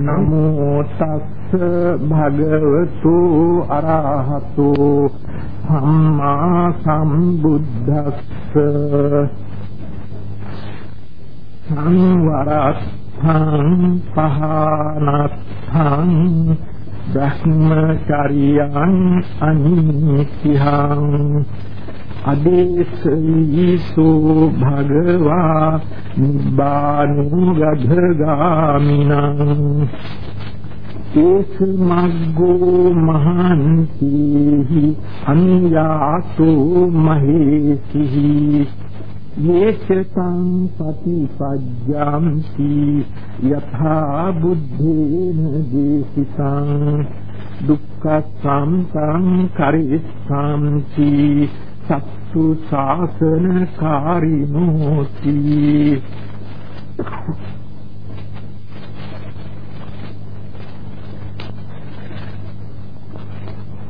නමෝ තස්ස භගවතු අරහතෝ සම්මා සම්බුද්දස්ස සංවරත්තං පහනත්තං බ්‍රහ්මචරියං අනිත්‍යං අදේශීසු භගවා නිබ්බානුගධගාමිනං ඒස මග්ගෝ මහන්ති අඤ්ඤාතු මහේසිහි යේචතං පටිපජ්ජಂತಿ යථා බුද්ධේන දේශිතං දුක්ඛ සම්තං කරිස්සම්ති සත්තු ශාසන කාරිනෝති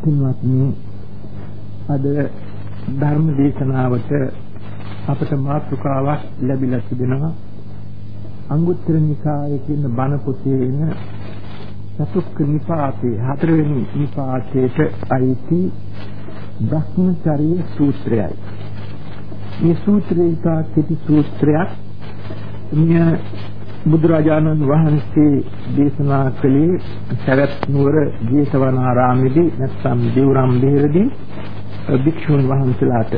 පින්වත්නි අද ධර්ම දේශනාවට අපට මාතෘකාවක් ලැබිලා තිබෙනවා. අංගුත්තර නිකායේ කියන බණ පොතේ එන චතුක්ක නිපාතේ හතරවෙනි නිපාතේට අයිති බ්‍රහ්මචර්ය සූත්‍රයයි. මේ සූත්‍රය ඉතා කෙටි සූත්‍රයක්. මෙය බුදුරජාණන් වහන්සේ දේශනා කළේ සරත් නුවර ජේතවනාරාමයේදී නැත්නම් දේවරම් බෙහෙරදී භික්ෂුන් වහන්සේලාට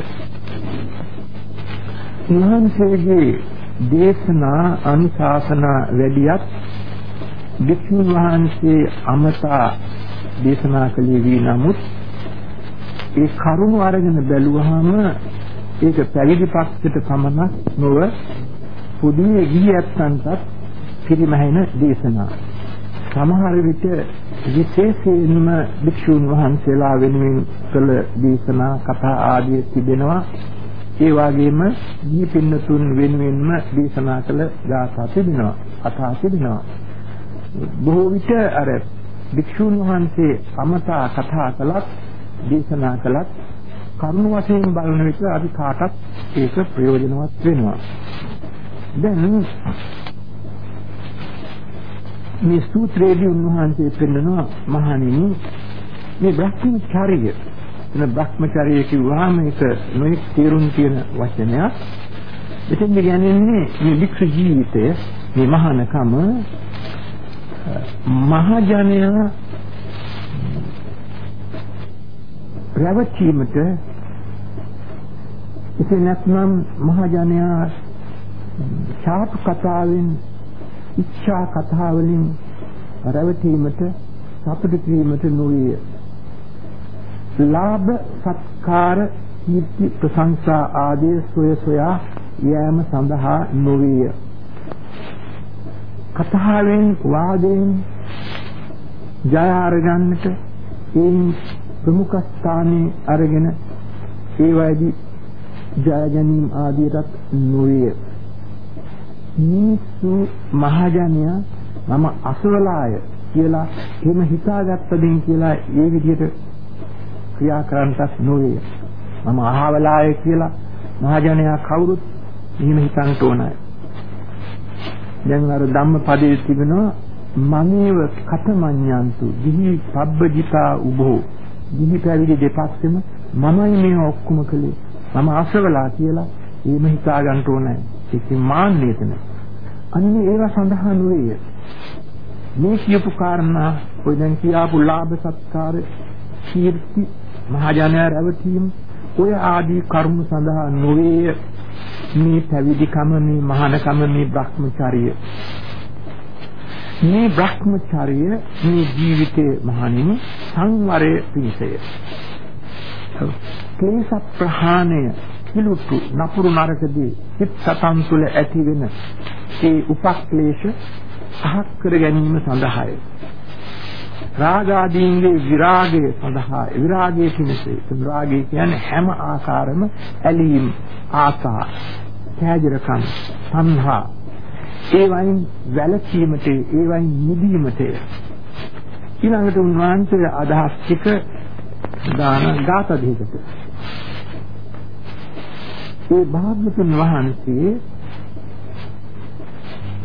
උන්වහන්සේගේ දේශනා අනුශාසනා වැඩියත් භික්ෂුන් වහන්සේ අමතා දේශනා කළේ වී නමුත් ඒ කරුණ අරගෙන බැලුවහම ඒක පැවිදි පක්ෂයට පමණක් නොව පුදුමේ ගියත්තන්ටත් පිරිමැහෙන දේශනා. සමහර විට විශේෂයෙන්ම භික්ෂුන් වහන්සේලා වෙනුවෙන් කළ දේශනා කතා ආදී තිබෙනවා. ඒ වගේම දී පින්නතුන් වෙනුවෙන්ම දේශනා කළ ගාථා තිබෙනවා. කතා තිබෙනවා. බොහෝ විට අර භික්ෂුන් වහන්සේ අමතා කතා කළත් දේශනා කළත් කරුණ වශයෙන් බලන විට අපි කාටත් ඒක ප්‍රයෝජනවත් වෙනවා. දැන් මේ සූත්‍රයේදී උන්වහන්සේ පෙන්නනවා මහණෙනි මේ බ්‍රහ්මචාරිය එන බ්‍රහ්මචාරිය කිව්වහම ඒක නොඑක් තේරුම් තියෙන වචනයක්. එතෙන් කියන්නේ මේ වික්ෂ ජීවිතය මේ මහානකම මහජනයා රැවටීමට එසේ නැත්නම් මහජනයා ඡාප කතාවෙන් ඉච්ඡා කතාවලින් රැවටීමට සතුටු කිරීමට නොවේ. ලාභ සත්කාර කීර්ති ප්‍රශංසා ආදී සොය සොයා යෑම සඳහා නොවේ. කතාවෙන් වාදයෙන් ජය අරගන්නට ඒ ප්‍රමුඛ ස්ථානයේ අරගෙන ඒ වයිදී ජය ගැනීම ආදියටත් නොවේ. මිනිස්සු මහජනයා මම අසවලාය කියලා එහෙම හිතාගත්ත දෙයින් කියලා ඒ විදිහට ක්‍රියා කරන්නත් නොවේ. මම අහවලාය කියලා මහජනයා කවුරුත් එහෙම හිතන්න ඕනයි. දැන් අර ධම්මපදයේ තිබෙනවා මමේව කතමඤ්ඤන්තු දිහි පබ්බජිතා උභෝ දිහි පැවිදි දෙපක්ෂෙම මමයි මේ ඔක්කොම කළේ. මම අසවලා කියලා එහෙම හිතා ගන්න ඕනේ ඒකේ මාන්නයත අන්න ඒවා සඳහන් වෙයි. මේ කියපු කාරණා ඔය දැන් කියාපු ලාභ සත්කාර කීර්ති මහජනයා රැවටීම ඔය ආදී කරුණු සඳහා නොවේ මේ පැවිදිකම මේ මහානකම මේ Brahmacharya. මේ Brahmacharya මේ ජීවිතයේ මහණෙනි සංවරය පිණිසය. ක්ලේශ ප්‍රහාණය කිලුටු නපුරු නරකදී හිත සතන් තුළ ඇතිවෙන ඒ උපක්ලේශ අහක් කර ගැනීම සඳහායි. රාගාදීන්ගේ විරාගය සඳහා විරාගයේ පිණිස විරාගය කියන්නේ හැම ආකාරම ඇලීම් ආසා කෑජරකම් සංහා ඒ වයින් වැළකීමට ඒ වයින් නිදීමට ඊළඟට උන්වහන්සේ අදහස් ටික දාන ගාත දෙකට ඒ භාග්‍යතුන් වහන්සේ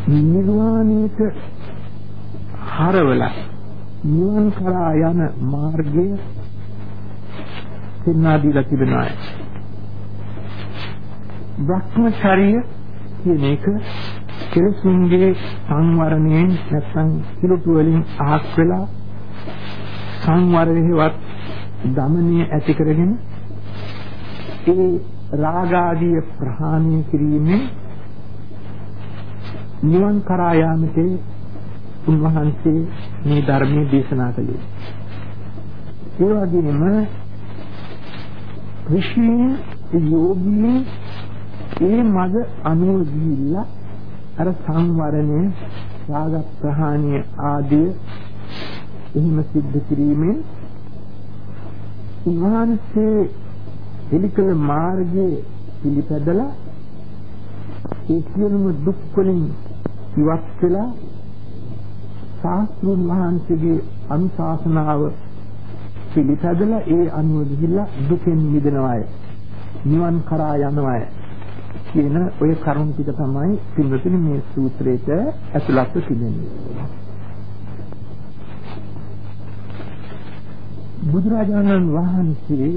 නිර්වාණයට හරවලා නිවන් කරා යන මාර්ගය පෙන්වා දීලා තිබෙනවා. භ්‍රමචර්ය කියන එක කෙලසුන්ගේ සංවරණයෙන් නැත්නම් කිලුටු වලින් අහක් වෙලා සංවරයේවත් දමනීය ඇති කරගෙන ඒ රාගාදී ප්‍රහාණය කිරීමෙන් නිවන් කරා යාමට උන්වහන්සේ මේ ධර්මයේ දේශනා කළේ. ඒ වගේම ඍෂීන් යෝගීන් ඒ මඟ අනුව ගිහිල්ලා අර සංවරණය රාග ප්‍රහාණය ආදී එහෙම සිද්ධ කිරීමෙන් උන්වහන්සේ පිළිකල මාර්ගයේ පිළිපැදලා ඒ සියලුම දුක් වලින් ඉවත් වෙලා ශාස්ත්‍රුන් වහන්සේගේ අනුශාසනාව පිළිපැදලා ඒ අනුව ගිහිල්ලා දුකෙන් මිදෙනවාය. නිවන් කරා යනවාය. කියන ওই කරුණ ටික තමයි පින්වතුනි මේ සූත්‍රයට ඇතුළත්ව තිබෙන්නේ බුදුරජාණන් වහන්සේ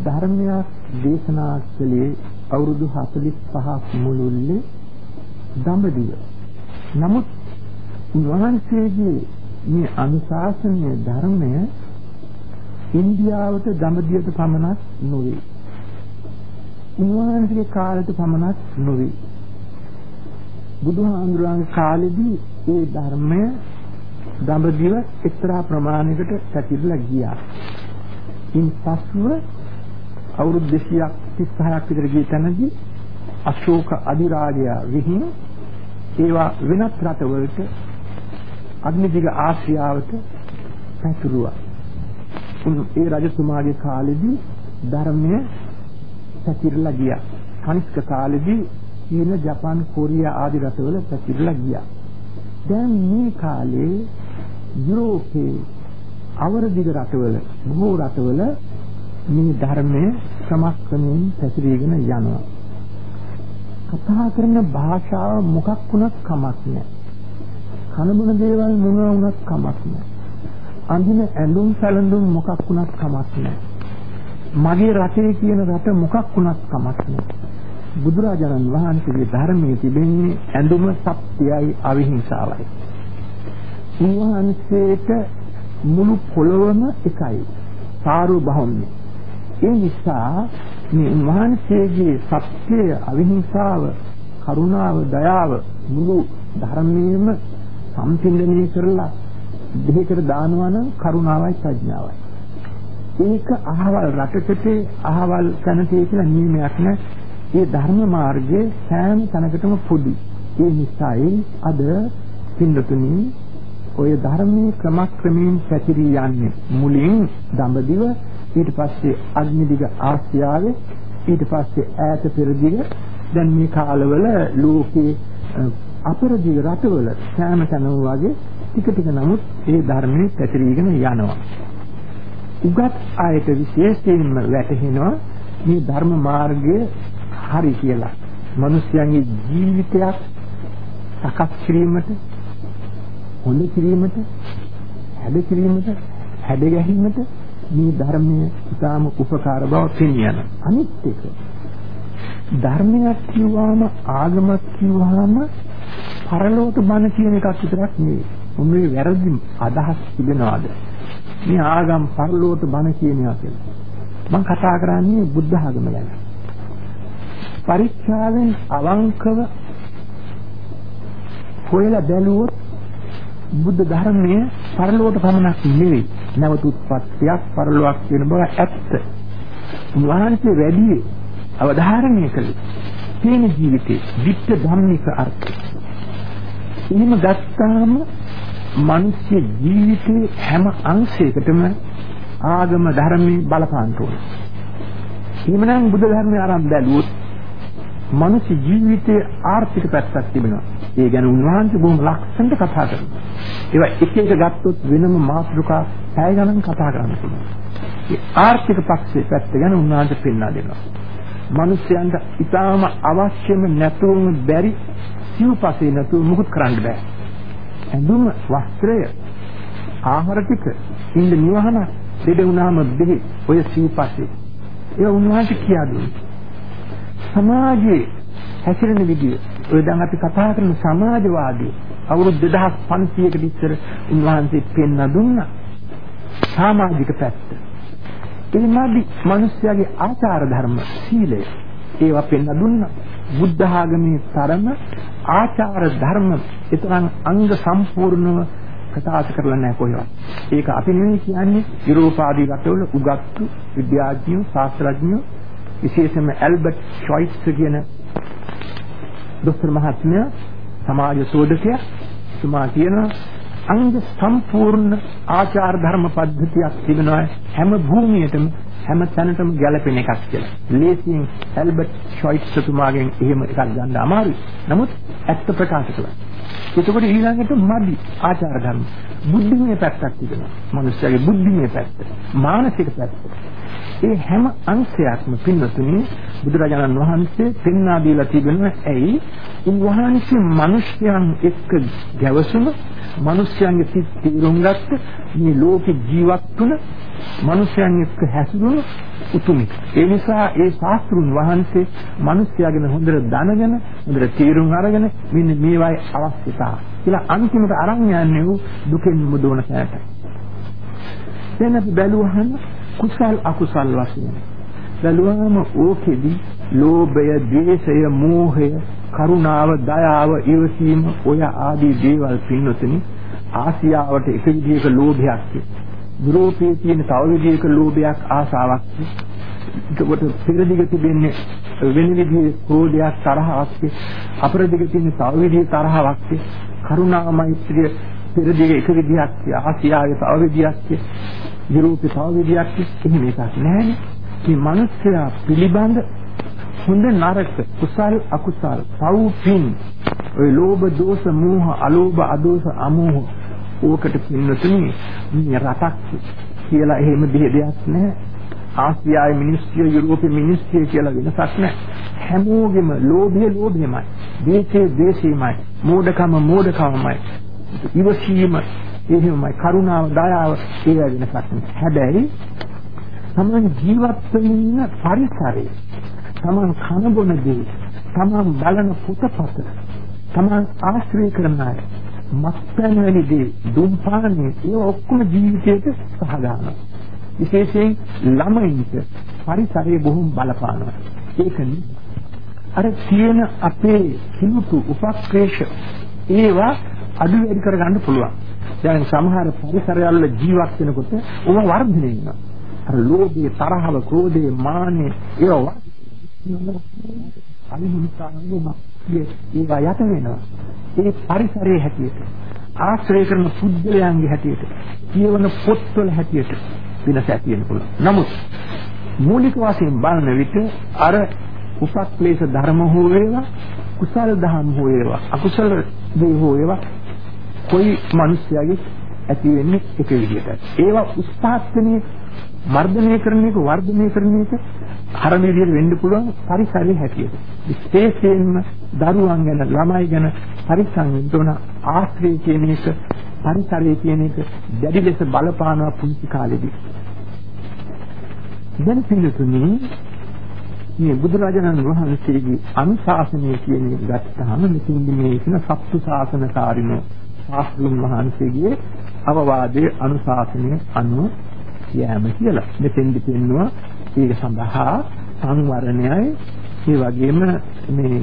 ධර්මයක් දේශනා කළේ අවුරුදු 45ක් මුළුල්ලේ දඹදිව. නමුත් උන්වහන්සේගේ මේ අනුශාසනීය ධර්මය ඉන්දියාවට දඹදිවට පමණක් නොවේ. උන්වහන්සේගේ කාලයට පමණක් නොවේ. බුදුහාමුදුරන්ගේ කාලෙදී ඒ ධර්මය දඹදිව එක්තරා ප්‍රමාණයකට පැතිරලා ගියා. ඉන් පසුව අවුරුදු 236ක් විතර ගිය තැනදී අශෝක අධිරාජය විහිං ඒවා වෙනත් රටවලට අග්නිදිග ආසියාවට පැතුරුවා. ඒ රජතුමාගේ කාලෙදී ධර්මය පැතිරලා ගියා. කනිෂ්ක කාලෙදී චීන, ජපාන්, කොරියා ආදී රටවල පැතිරලා ගියා. දැන් මේ කාලේ යුරෝපයේ අවරදිග රටවල බොහෝ රටවල මේ ධර්මය ක්‍රමක්‍රමයෙන් පැතිරීගෙන යනවා. කතා කරන භාෂාව මොකක් වුණත් කමක් නැහැ. කනබුන දේවල් මොන වුණත් කමක් නැහැ. අඳින ඇඳුම් සැලඳුම් මොකක් වුණත් කමක් නැහැ. මගේ රටේ කියන රට මොකක් වුණත් කමක් නැහැ. බුදුරජාණන් වහන්සේගේ ධර්මයේ තිබෙන්නේ ඇඳුම සත්‍යයි අවිහිංසාවයි. උන්වහන්සේට මුළු පොළොවම එකයි. සාරු බහොන්නේ. ඒ නිසා මේ උන්වහන්සේගේ සත්‍යය අවිහිංසාව කරුණාව දයාව මුළු ධර්මයේම සම්පින්දනය කරලා දෙහිකට දානවා නම් කරුණාවයි ප්‍රඥාවයි. ඒක අහවල් රටකට අහවල් තැනට කියලා නියමයක් නෑ. මේ ධර්ම මාර්ගයේ සෑම තැනකටම පොදි. ඒ නිසායි අද පින්නතුනි ඔය ධර්මයේ ක්‍රමක්‍රමයෙන් පැතිරී යන්නේ මුලින් දඹදිව ඊට පස්සේ අග්නිදිග ආසියාවේ ඊට පස්සේ ඈත පෙරදිග දැන් මේ කාලවල ලෝකේ අපරදිග රටවල සෑම තැනම වගේ ටික ටික නමුත් ඒ ධර්මයේ පැතිරීගෙන යනවා. උගත් ආයත විශේෂයෙන්ම වැටහෙනවා මේ ධර්ම මාර්ගය හරි කියලා. මිනිස්යන්ගේ ජීවිතයක් සකස් කිරීමට හොඳ කිරීමට හැද කිරීමට හැද ගැනීමට මේ ධර්මයේ ඉතාම උපකාර බව පෙන්වන. අනිත් එක ධර්මයක් කියවම ආගමක් කියවම පරලෝක බණ කියන එකක් විතරක් නෙවෙයි. උන්නේ වැරදි අදහස් තිබෙනවාද? මේ ආගම් පරලෝක බණ කියන එක කියලා. මම කතා කරන්නේ බුද්ධ ආගම ගැන. පරීක්ෂාවෙන් අවංකව හොයලා බැලුවොත් බුද්ධ ධර්මයේ පරලෝක පමණක් නෙවෙයි. නැවත උත්පත්තියක් පරලොවක් වෙන බව ඇත්ත. උන්වහන්සේ වැඩි අවධාරණය කළේ තේන ජීවිතේ විත්ත ධම්මික අර්ථය. එහෙම ගත්තාම මිනිස් ජීවිතේ හැම අංශයකටම ආගම ධර්මයේ බලපාන්න ඕනේ. එහෙමනම් බුද්ධ ධර්මය ආරම්භ බැලුවොත් මිනිස් ජීවිතයේ ආර්ථික පැත්තක් තිබෙනවා. ඒ ගැන උන්වහන්සේ බොහොම ලක්ෂණට කතා කරනවා. ඒවා එක එක ගත්තොත් වෙනම මාතෘකා පැය ගණන් කතා කරන්න පුළුවන්. ඒ ආර්ථික පක්ෂයේ පැත්ත ගැන උන්වහන්සේ පෙන්වා දෙනවා. මිනිස්යන්ට ඊටාම අවශ්‍යම නැතුවම බැරි සිව්පසේ නැතුව මුකුත් කරන්න බෑ. ඇඳුම වස්ත්‍රය. ආහාර ටික. ඉන්න නිවහන දෙද වුණාම දෙහි ඔය සීපස්සේ ඒ උන්වහන්සේ කියා දුන්නා. සමාජයේ හැසිරෙන විදිය. ඔය දැන් අපි කතා කරන සමාජවාදී අවුරුදු 2500කට ඉස්සර උන්වහන්සේ පෙන්වා දුන්නා. සමාජික පැත්ත. ඒ මාදි මිනිස්යාගේ ආචාර ධර්ම සීලය. ඒවා පෙන්වා දුන්නා. බුද්ධ ආගමේ තරම ආචාර ධර්ම ඊතරම් අංග සම්පූර්ණව ප්‍රකාශ කරලා නැහැ කොහෙවත්. ඒක අපි නෙවෙයි කියන්නේ යුරෝපාදී රටවල උගත්තු විද්‍යාඥයෝ ශාස්ත්‍රඥයෝ විශේෂයෙන්ම ඇල්බර්ට් ෂොයිට්ස් කියන දොස්තර මහත්මයා සමාජ සෝදකයා තුමා කියන අංග සම්පූර්ණ ආචාර ධර්ම පද්ධතියක් තිබෙනවා හැම භූමියටම හැම තැනටම ගැලපෙන එකක් කියලා. ලේසියෙන් ඇල්බර්ට් ෂොයිට්ස් තුමාගෙන් එහෙම එකක් ගන්න අමාරුයි. නමුත් ඇත්ත ප්‍රකාශ කළා. එතකොට ඊළඟට මදි ආචාර ධර්ම. බුද්ධිමය පැත්තක් තිබෙනවා. මිනිස්යාගේ බුද්ධිමය පැත්ත, මානසික පැත්ත. ඒ හැම අංශයක්ම පින්නතුනි බුදුරජාණන් වහන්සේ පෙන්වා දීලා තිබෙනවා ඇයි උන්වහන්සේ මිනිස්යන් එක්ක ගැවසුම මිනිස්යන්ගේ සිත් තීරුම් ගත්ත මේ ලෝකේ ජීවත් වුණ මිනිස්යන් එක්ක හැසිරුණු උතුමෙක් ඒ නිසා ඒ ශාස්ත්‍රුන් වහන්සේ මිනිස්යාගෙන හොඳට දැනගෙන හොඳට තීරුම් අරගෙන මෙන්න මේවායි අවශ්‍යතාව කියලා අන්තිමට අරන් යන්නේ දුකෙන් මුදවන සෑයට. දැන් අපි බැලුවහම කුසල් අකුසල් වශයෙන් බැලුවාම ඕකෙදි ලෝභය, ද්වේෂය, මෝහය, කරුණාව, දයාව, ඉවසීම ඔය ආදී දේවල් පින්නතුනි ආසියාවට එක විදිහක ලෝභයක්. යුරෝපයේ තියෙන තව විදිහක ලෝභයක් ආසාවක්. ඒකට පෙරදිග තිබෙන්නේ වෙන විදිහේ ක්‍රෝධයක් තරහක්. අපරදිග තියෙන තව විදිහේ තරහක්. කරුණා මෛත්‍රිය පෙරදිග එක විදිහක් ආසියාවේ තව විදිහක් යුරෝපේ තව විදියක් එහෙම එකක් නැහැ. මේ මිනිස්සයා පිළිබඳ හොඳ නරක කුසල් අකුසල් පව් පින්. ඔය ලෝභ දෝෂ මෝහ අලෝභ අදෝෂ අමෝහ ඕකට පින්නතුනි මේ රටක් කියලා එහෙම දෙයක් නැහැ. ආසියාවේ මිනිස්සු යුරෝපේ මිනිස්සු කියලා වෙනසක් නැහැ. හැමෝගෙම ලෝභය ලෝභයමයි. දේශේ දේශේමයි. මෝඩකම මෝඩකමයි. ඉවසීම එහෙමයි කරුණාව දයාව ඒවා වෙනසක් නෑ. හැබැයි තමන් ජීවත් වෙන්න පරිසරය තමන් කන බොන දේ තමන් බලන පුතපත තමන් ආශ්‍රය කරන අය මත්පැන් වැනි දේ දුම්පානේ ඒ ඔක්කොම ජීවිතයට සහගානවා. විශේෂයෙන් ළමයින්ට පරිසරයේ බොහොම බලපානවා. ඒකනේ අර තියෙන අපේ කිලුතු උපක්‍රේෂ ඒවා අඩු වැඩි කරගන්න පුළුවන්. දැන් සමහර පරිසරවල ජීවත් වෙනකොට ඔව වර්ධනය වෙනවා. අර ලෝභය, තරහව, ක්‍රෝධය, මානෙ ඒවා අනිහිංසාවෙම ඒවා යට වෙනවා. ඒ පරිසරයේ හැටියට ආශ්‍රය කරන පුද්ගලයන්ගේ හැටියට කියවන පොත්වල හැටියට වෙනස ඇති වෙන්න පුළුවන්. නමුත් මූලික වශයෙන් බලන විට අර උපක්ලේශ ධර්ම හෝ වේවා කුසල දහම් හෝ වේවා අකුසල දේ හෝ වේවා කොයි මිනිස්යාගේ ඇති වෙන්නේ එක විදිහට. ඒවා උත්පාදනයේ මර්ධනය කරන එක වර්ධනය කරන එක හරම විදිහට වෙන්න පුළුවන් පරිසරයේ හැටියට. විශේෂයෙන්ම දරුවන් ගැන ළමයි ගැන පරිස්සම් වෙන්න ඕන ආශ්‍රය කියන එක පරිසරයේ කියන එක දැඩි ලෙස බලපානවා පුංචි කාලෙදී. දැන් පිළිතුරුනේ මේ බුදුරජාණන් වහන්සේගේ අනුශාසනය කියන එක ගත්තාම මෙතෙන්දි මේ කියන සත්තු ශාසනකාරිනෝ ශාස්ත්‍රුන් වහන්සේගේ අවවාදයේ අනුශාසනය අනුව යෑම කියලා. මෙතෙන්දි පෙන්නවා ඒක සඳහා සංවරණයයි ඒ වගේම මේ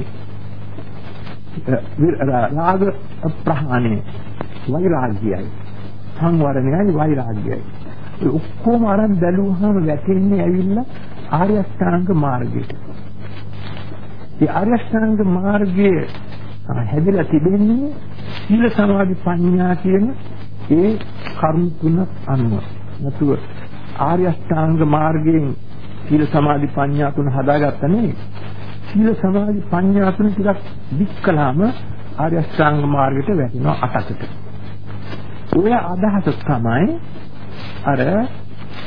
රාග ප්‍රහාණය වෛරාග්‍යයි සංවරණයයි වෛරාග්‍යයි ඒ ඔක්කොම අරන් බැලුවහම වැටෙන්නේ ඇවිල්ලා ආර්ය අෂ්ටාංග මාර්ගයට. ඒ ආර්ය අෂ්ටාංග මාර්ගයේ හැදිලා තිබෙන්නේ සීල සමාධි ප්‍රඥා කියන ඒ කර්ම තුන අනුව. නැතුව ආර්ය අෂ්ටාංග මාර්ගයෙන් සීල සමාධි ප්‍රඥා තුන හදාගත්ත නෙවෙයි. සීල සමාධි ප්‍රඥා තුන ටිකක් දික් කළාම ආර්ය අෂ්ටාංග මාර්ගයට වැටෙනවා අටකට. ඔය අදහස තමයි අර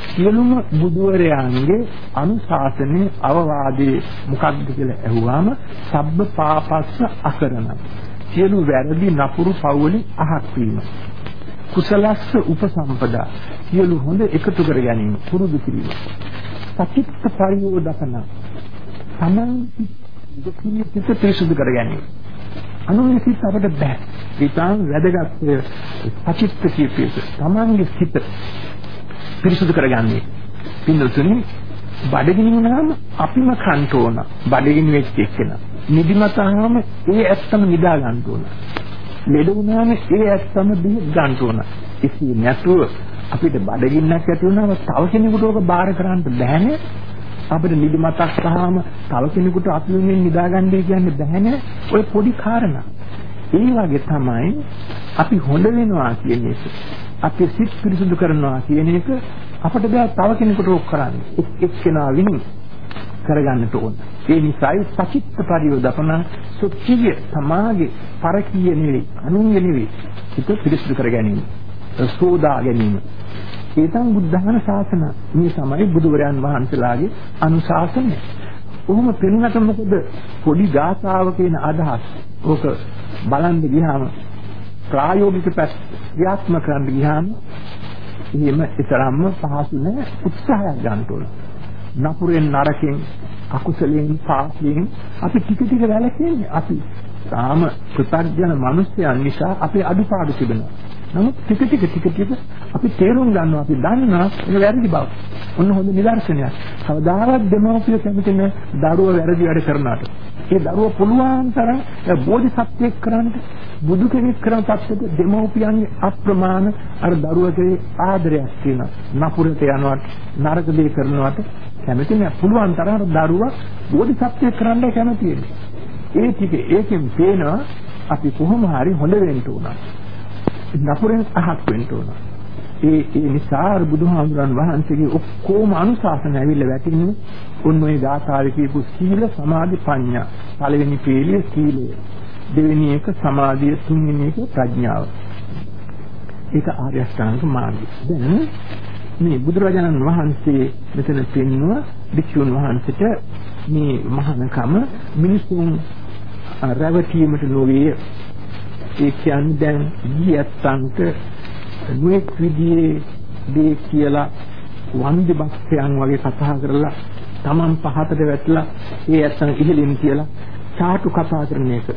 සියලුම බුදුවරයන්ගේ අනුශාසනයේ අවවාදයේ මොකක්ද කියලා ඇහුවාම සබ්බ පාපස්ස අකරණ සියලු වැරදි නපුරු පවුලි අහක් වීම. කුසලස්ස උපසම්පදා සියලු හොඳ එකතු කර ගැනීම පුරුදු කිරීම. සචිත්ත පරියෝදකන තමන් දුකිය සිත පිරිසුදු කර ගැනීම. අනුන්ගේ සිත අපිට බෑ. ඊටාන් වැදගත් සචිත්ත කීපයක තමන්ගේ සිත පිරිසුදු කරගන්නේ. පින්නතුනි බඩගිනි වුණාම අපිම කන්ට ඕන. බඩගිනි වෙච්ච එක්කෙනා. නිදිමතාවම ඒ ඇත්තම නිදා ගන්න ඕන. ලෙඩ වුණාම ඒ ඇත්තම දී ගන්න ඕන. ඉතින් නැතුව අපිට බඩගින්නක් ඇති වුණාම තව කෙනෙකුට ඕක බාර කරන්න බෑනේ. අපිට නිදිමතක් සහම තව කෙනෙකුට අතුලින් නිදාගන්නේ කියන්නේ බෑනේ. ඔය පොඩි කාරණා. ඒ වගේ තමයි අපි හොඳ වෙනවා කියන එක. අපි සිත් පිරිසුදු කරනවා කියන එක අපිට බෑ තව කෙනෙකුට ඕක කරන්න. එක් එක්කෙනා විසින් කරගන්නට ඕන. ඒ නිසායි සචිත්ත පරියෝදපන සුඛිය සමාගේ පරකීය නෙවෙයි අනුන්ගේ නෙවෙයි. ඒක පිරිසුදු කර ගැනීම. සෝදා ගැනීම. ඒතම් බුද්ධහන ශාසන මේ තමයි බුදුවරයන් වහන්සේලාගේ අනුශාසනය. කොහොම පෙනුනට මොකද පොඩි ගාථාවක එන අදහස්. ඕක බලන්න ගියාම ප්‍රායෝගික පැත්ත ක්‍රියාත්මක කරන්න ගියාම එහෙම ඊතරම්ම පහසු නෑ උත්සාහයක් ගන්න ඕන. නපුරෙන් නරකෙන් අකුසලයෙන් පාපයෙන් අපි ටික ටික වැළකෙන්නේ අපි තාම කෘතඥ මිනිස්යන් නිසා අපේ අඩුපාඩු තිබෙනවා. නමුත් ටික ටික ටික ටික අපි තේරුම් ගන්නවා අපි දන්නවා ඒක වැරදි බව. ඔන්න හොඳ නිදර්ශනයක්. කවදාවත් දෙමව්පිය කැමති නැහැ දරුව වැරදි වැඩ කරනාට. ඒ දරුව පුළුවන් තරම් බෝධිසත්වෙක් කරන්න බුදු කෙනෙක් කරන තත්ත්වෙට දෙමව්පියන්ගේ අප්‍රමාණ අර දරුවගේ ආදරයක් තියෙනවා. නපුරට යනවට නරක දේ කරනවට කැමති නැහැ. පුළුවන් තරම් දරුවා බෝධිසත්වෙක් කරන්න කැමති ඒ ටික ඒකෙන් පේනවා අපි කොහොම හරි හොඳ වෙන්න උනා. නපුරෙන් අහක් වෙන්න උනා. ඒ ඒ නිසා බුදුහාමුදුරන් වහන්සේගේ ඔක්කොම අනුශාසන ඇවිල්ලා වැටෙන්නේ උන් ওই ගාථාවේ කියපු සීල සමාධි ප්‍රඥා. පළවෙනි පීලිය සීලය. දෙවෙනි එක සමාධිය තුන්වෙනි එක ප්‍රඥාව. ඒක ආර්ය අෂ්ටාංග මාර්ගය. දැන් මේ බුදුරජාණන් වහන්සේ මෙතන පෙන්වුව භික්ෂුන් වහන්සේට මේ මහානකම මිනිසුන් රැවටීමට නොවේ ඒ කියන්නේ දැන් ඊයත්තන්ට නුෙක් විදිහේ දේ කියලා වන්දි බක්සයන් වගේ කතා කරලා Taman පහතට වැටලා ඒ ඇත්තන් ඉහළින් කියලා චාටු කතා කරන එක.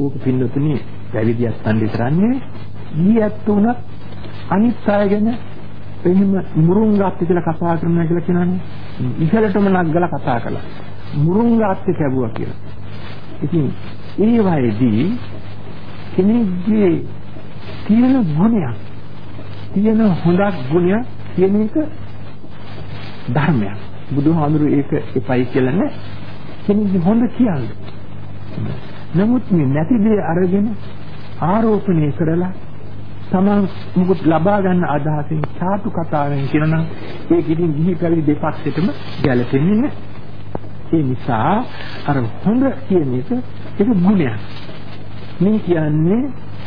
ඕක පින්නතුනේ පැවිදි ඇත්තන් විතරන්නේ ඊයත්තුණ අනිත් අය ගැන එහෙම මුරුංගාත් කියලා කතා කරනවා කියලා කියනනේ. ඉහළටම නග්ගලා කතා කළා. මුරුංගාත් කැබුවා කියලා. ඉතින් ඒ වයිදී කෙනෙක්ගේ තියෙන ගුණයක් තියෙන හොඳක් ගුණයක් කියන එක ධර්මයක්. බුදුහාමුදුරු ඒක එපයි කියලා නෑ. කෙනෙක්ගේ හොඳ කියන්නේ. නමුත් මේ නැති දේ අරගෙන ආරෝපණය කරලා තමන් මුකුත් ලබා ගන්න අදහසින් සාතු කතාවෙන් කියනනම් ඒක ඉතින් ගිහි පැවිදි දෙපැත්තටම ගැලපෙන්නේ නැහැ. ඒ නිසා අර හොඳ කියන එක ඒක ගුණයක්. මේ කියන්නේ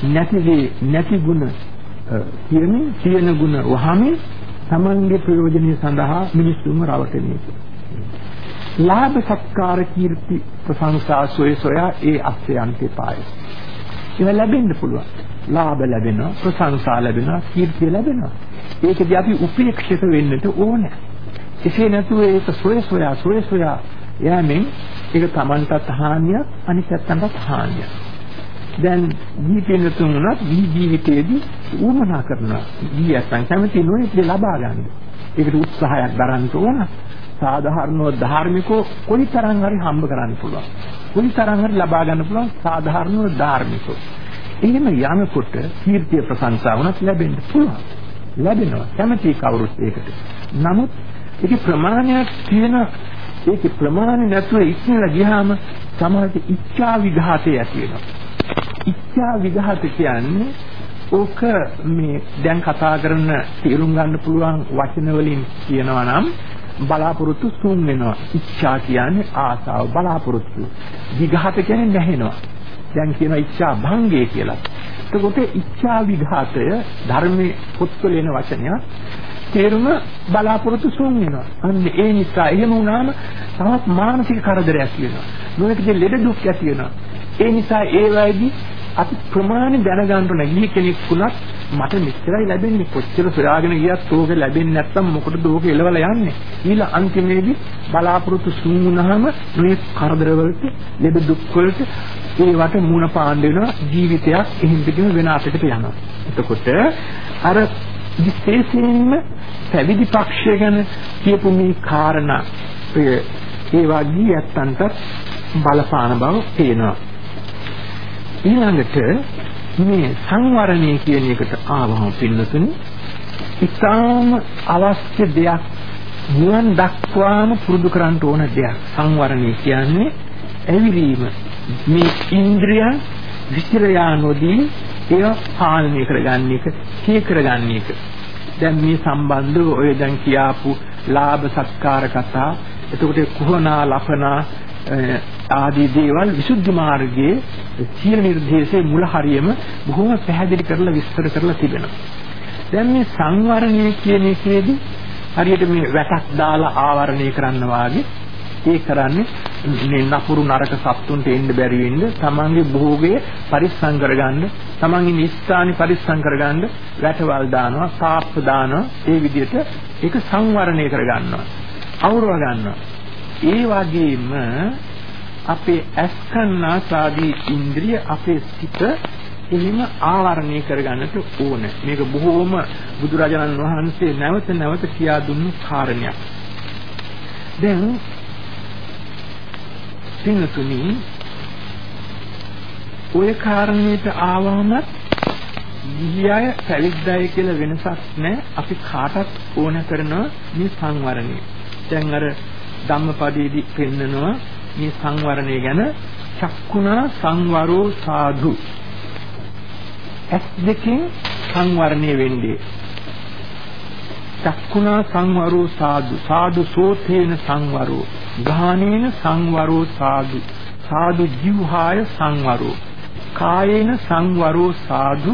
නැති දේ නැති ගුණ කියන්නේ තියෙන ගුණ වහමින් තමන්ගේ ප්‍රයෝජනීය සඳහා මිනිස්සුන්ව රවටන එක. ලාභ සත්කාර කීර්ති ප්‍රශංසා සොය සොයා ඒ අස්යන්තේ පාය. ඒවා ලැබෙන්න පුළුවන්. ලාභ ලැබෙනවා, ප්‍රශංසා ලැබෙනවා, කීර්තිය ලැබෙනවා. ඒකදී අපි උපේක්ෂිත වෙන්නට ඕනේ. එසේ නැතුව ඒක සොය සොයා සොය සොයා යෑමෙන් ඒක Tamanටත් හානියක්, අනිත් පැත්තටත් හානියක්. දැන් ජීවිතේ තුනක් ජීවිතයේදී උමනා කරනවා. ජීවිතයන් කැමති නොයේ ලබා ගන්න. ඒකට උත්සාහයක් දරන්න ඕන. සාධාරණව ධාර්මිකව කොයිතරම් හරි හම්බ කරන්න පුළුවන්. කොයිතරම් හරි ලබා ගන්න පුළුවන් සාධාරණව ධාර්මිකව. එහෙම යනකොට කීර්තිය ප්‍රශංසාව උනත් ලැබෙන්න පුළුවන්. ලැබෙනවා. කැමති කවුරුත් ඒකට. නමුත් ඒකේ ප්‍රමාණයක් තියෙන ඒකේ ප්‍රමාණය නැතුව ඉක්මනට ගියාම සමහරට ඉච්ඡා විඝාතය ඇති වෙනවා. ඉච්ඡා විඝාත කියන්නේ ඕක මේ දැන් කතා කරන තේරුම් ගන්න පුළුවන් වචන වලින් කියනවා නම් බලාපොරොත්තු සුන් වෙනවා. ඉච්ඡා කියන්නේ ආසාව බලාපොරොත්තු. විඝාත කියන්නේ නැහෙනවා. දැන් කියනවා ඉච්ඡා භංගය කියලා. එතකොට ඉච්ඡා විඝාතය ධර්මයේ පොත්වල එන වචනයක්. තේරුම බලාපොරොත්තු සුන් වෙනවා. අන්න ඒ නිසා එහෙම වුණාම තවත් මානසික කරදරයක් වෙනවා. නොයෙකුගේ ලෙඩ දුක් ඇති වෙනවා. ඒ නිසා ඒ වෙයිදී අපි ප්‍රමාණ දැනගන්න ඕන ගිහි කෙනෙක් වුණත් මට මෙච්චරයි ලැබෙන්නේ කොච්චර සොයාගෙන ගියත් ඕක ලැබෙන්නේ නැත්තම් මොකටද ඕක එලවලා යන්නේ ඊළ අන්තිමේදී බලාපොරොත්තු සුන් වුණාම මේ කරදර වලට ලෙඩ දුක් වලට ඒවට මුණ පාන්න වෙනවා ජීවිතයක් එහෙම පිටින් වෙන අතකට යනවා එතකොට අර විශේෂයෙන්ම පැවිදි පක්ෂය ගැන කියපු මේ කාරණා. ඒ වගේ ඇත්තන්ට බලපාන බව පේනවා. ඊළඟට මේ සංවරණය කියන එකට ආවම පින්නතුනි ඉතාම අවශ්‍ය දෙයක් නිවන් දක්වාම පුරුදු කරන්න ඕන දෙයක්. සංවරණය කියන්නේ ඇවිලීම. මේ ඉන්ද්‍රියන් විචිර යානෝදී ඒව පාලනය කරගන්න එක කී කරගන්න එක. දැන් මේ සම්බන්ධව ඔය දැන් කියාපු ලාභ සත්කාර කතා එතකොට කුහනා ලපනා ආදී දේවල් විසුද්ධි මාර්ගයේ සීල නිර්දේශයේ මුල හරියම බොහොම පැහැදිලි කරලා විස්තර කරලා තිබෙනවා. දැන් මේ සංවරණය කියන එකේදී හරියට මේ වැටක් දාලා ආවරණය කරන්න වාගේ ඒ කරන්නේ මේ නපුරු නරක සත්තුන්ට එන්න බැරි වෙන්න තමන්ගේ භෝගය පරිස්සම් කරගන්න තමන් ඉන්න ස්ථානේ පරිස්සම් කරගන්න වැටවල් දානවා සාප්ප දානවා ඒ විදිහට ඒක සංවරණය කරගන්නවා අවුරව ගන්නවා ඒ වගේම අපේ අස්කන්නා සාදී ඉන්ද්‍රිය අපේ සිත එහෙම ආවරණය කරගන්නට ඕන. මේක බොහෝම බුදුරජාණන් වහන්සේ නැවත නැවත කියා දුන්නු කාරණයක්. දැන් පින්තුනි ඔය කාරණේට ආවම ගිහියය පැවිද්දයි කියලා වෙනසක් නැහැ. අපි කාටත් ඕන කරන මේ සංවරණය. දැන් අර ධම්මපදයේදී පෙන්නනවා මේ සංවරණය ගැන චක්කුණා සංවරෝ සාධු ඇස් දෙකෙන් සංවරණය වෙන්නේ චක්කුණා සංවරෝ සාධු සාධු සෝතේන සංවරෝ ගාහනේන සංවරෝ සාධු සාධු ජීවහාය සංවරෝ. කායේන සංවරෝ සාධු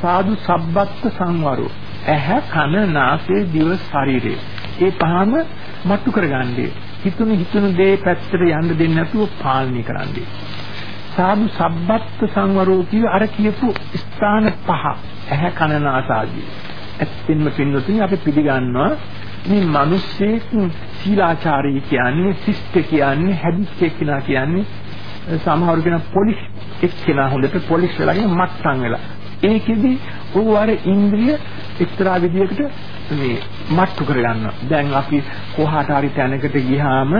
සාධු සබ්බත්ත සංවරෝ. ඇහැ කන නාසය දිව ශරීරය. ඒ පහම මට්ටු කරගන්නේ. හිතුණු හිතුණු දේ පැත්තට යන්න දෙන්නේ නැතුව පාලනය කරන්නේ. සාදු සබ්බත් සංවරෝ කිය අර කියපු ස්ථාන පහ. ඇහැ කන නාසාදී ඇත්තෙන්ම පින්නතුනි අපි පිළිගන්නවා මේ මිනිස්සෙක් සීලාචාරී කියන්නේ ශිෂ්ට කියන්නේ හැදිච්ච එක්කිනා කියන්නේ සමහර කෙනා පොලිස් එක්කිනා හොඳට පොලිස් වෙලාගෙන මට්ටම් වෙලා ඒකෙදි ඌ අර ඉන්ද්‍රිය එක්තරා විදියකට මේ මට්ටු කරගන්නවා. දැන් අපි කොහාට හරි තැනකට ගියාම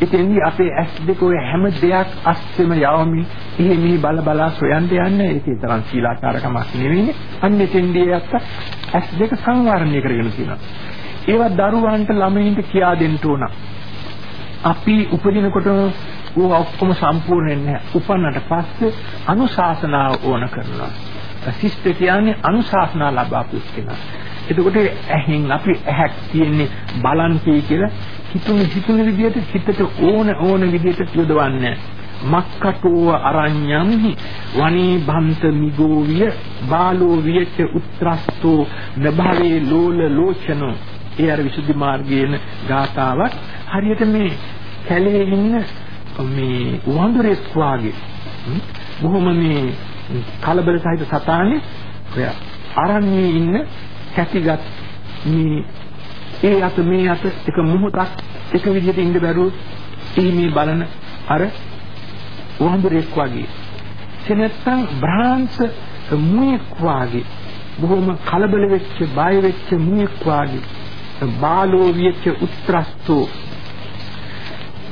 එතෙන්දී අපේ ඇස් දෙක ඔය හැම දෙයක් අස්සෙම යවමින් එහෙ මෙහි බල බලා සොයන්න යන්නේ ඒකේ තරම් සීලාචාරකමක් නෙවෙයිනේ. අන්න එතෙන්දී යත්ත ඇස් දෙක සංවරණය කරගෙන තියෙනවා. ඒවා දරුවන්ට ළමයින්ට කියා දෙන්න ඕන. අපි උපදිනකොට ඕවා ඔක්කොම සම්පූර්ණ නැහැ. උපන්නට පස්සේ අනුශාසනාව ඕන කරනවා. ශිෂ්ට කියන්නේ අනුශාසනා ලබාපු කෙනා. එතකොට ඇහෙන් අපි ඇහක් තියෙන්නේ බලන්කී කියලා හිතුන හිතුන විදිහට හිතට ඕන ඕන විදිහට යොදවන්නේ මක්කටෝව අරඤ්ඤම්හි වනී භන්ත මිගෝවිය බාලෝ වියච උත්‍රස්තෝ නභවේ ලෝල ලෝචනෝ ඒ අර විසුද්ධි මාර්ගයේන ගාතාවක් හරියට මේ කැලේ ඉන්න මේ වඳුරෙක් වාගේ බොහොම මේ කලබල සහිත සතානේ ඔය අරන්නේ ඉන්න කැටිගත් මේ ඒ අත මේ අත එක මොහොතක් එක විදිහට ඉඳ බැරුව එහි මේ බලන අර වඳුරෙක් වගේ. එනත්තම් බ්‍රාන්ස් මුවෙක් වගේ බොහොම කලබල වෙච්ච බය වෙච්ච මුවෙක් වගේ. බාලෝ විච්ච උත්‍රස්තෝ.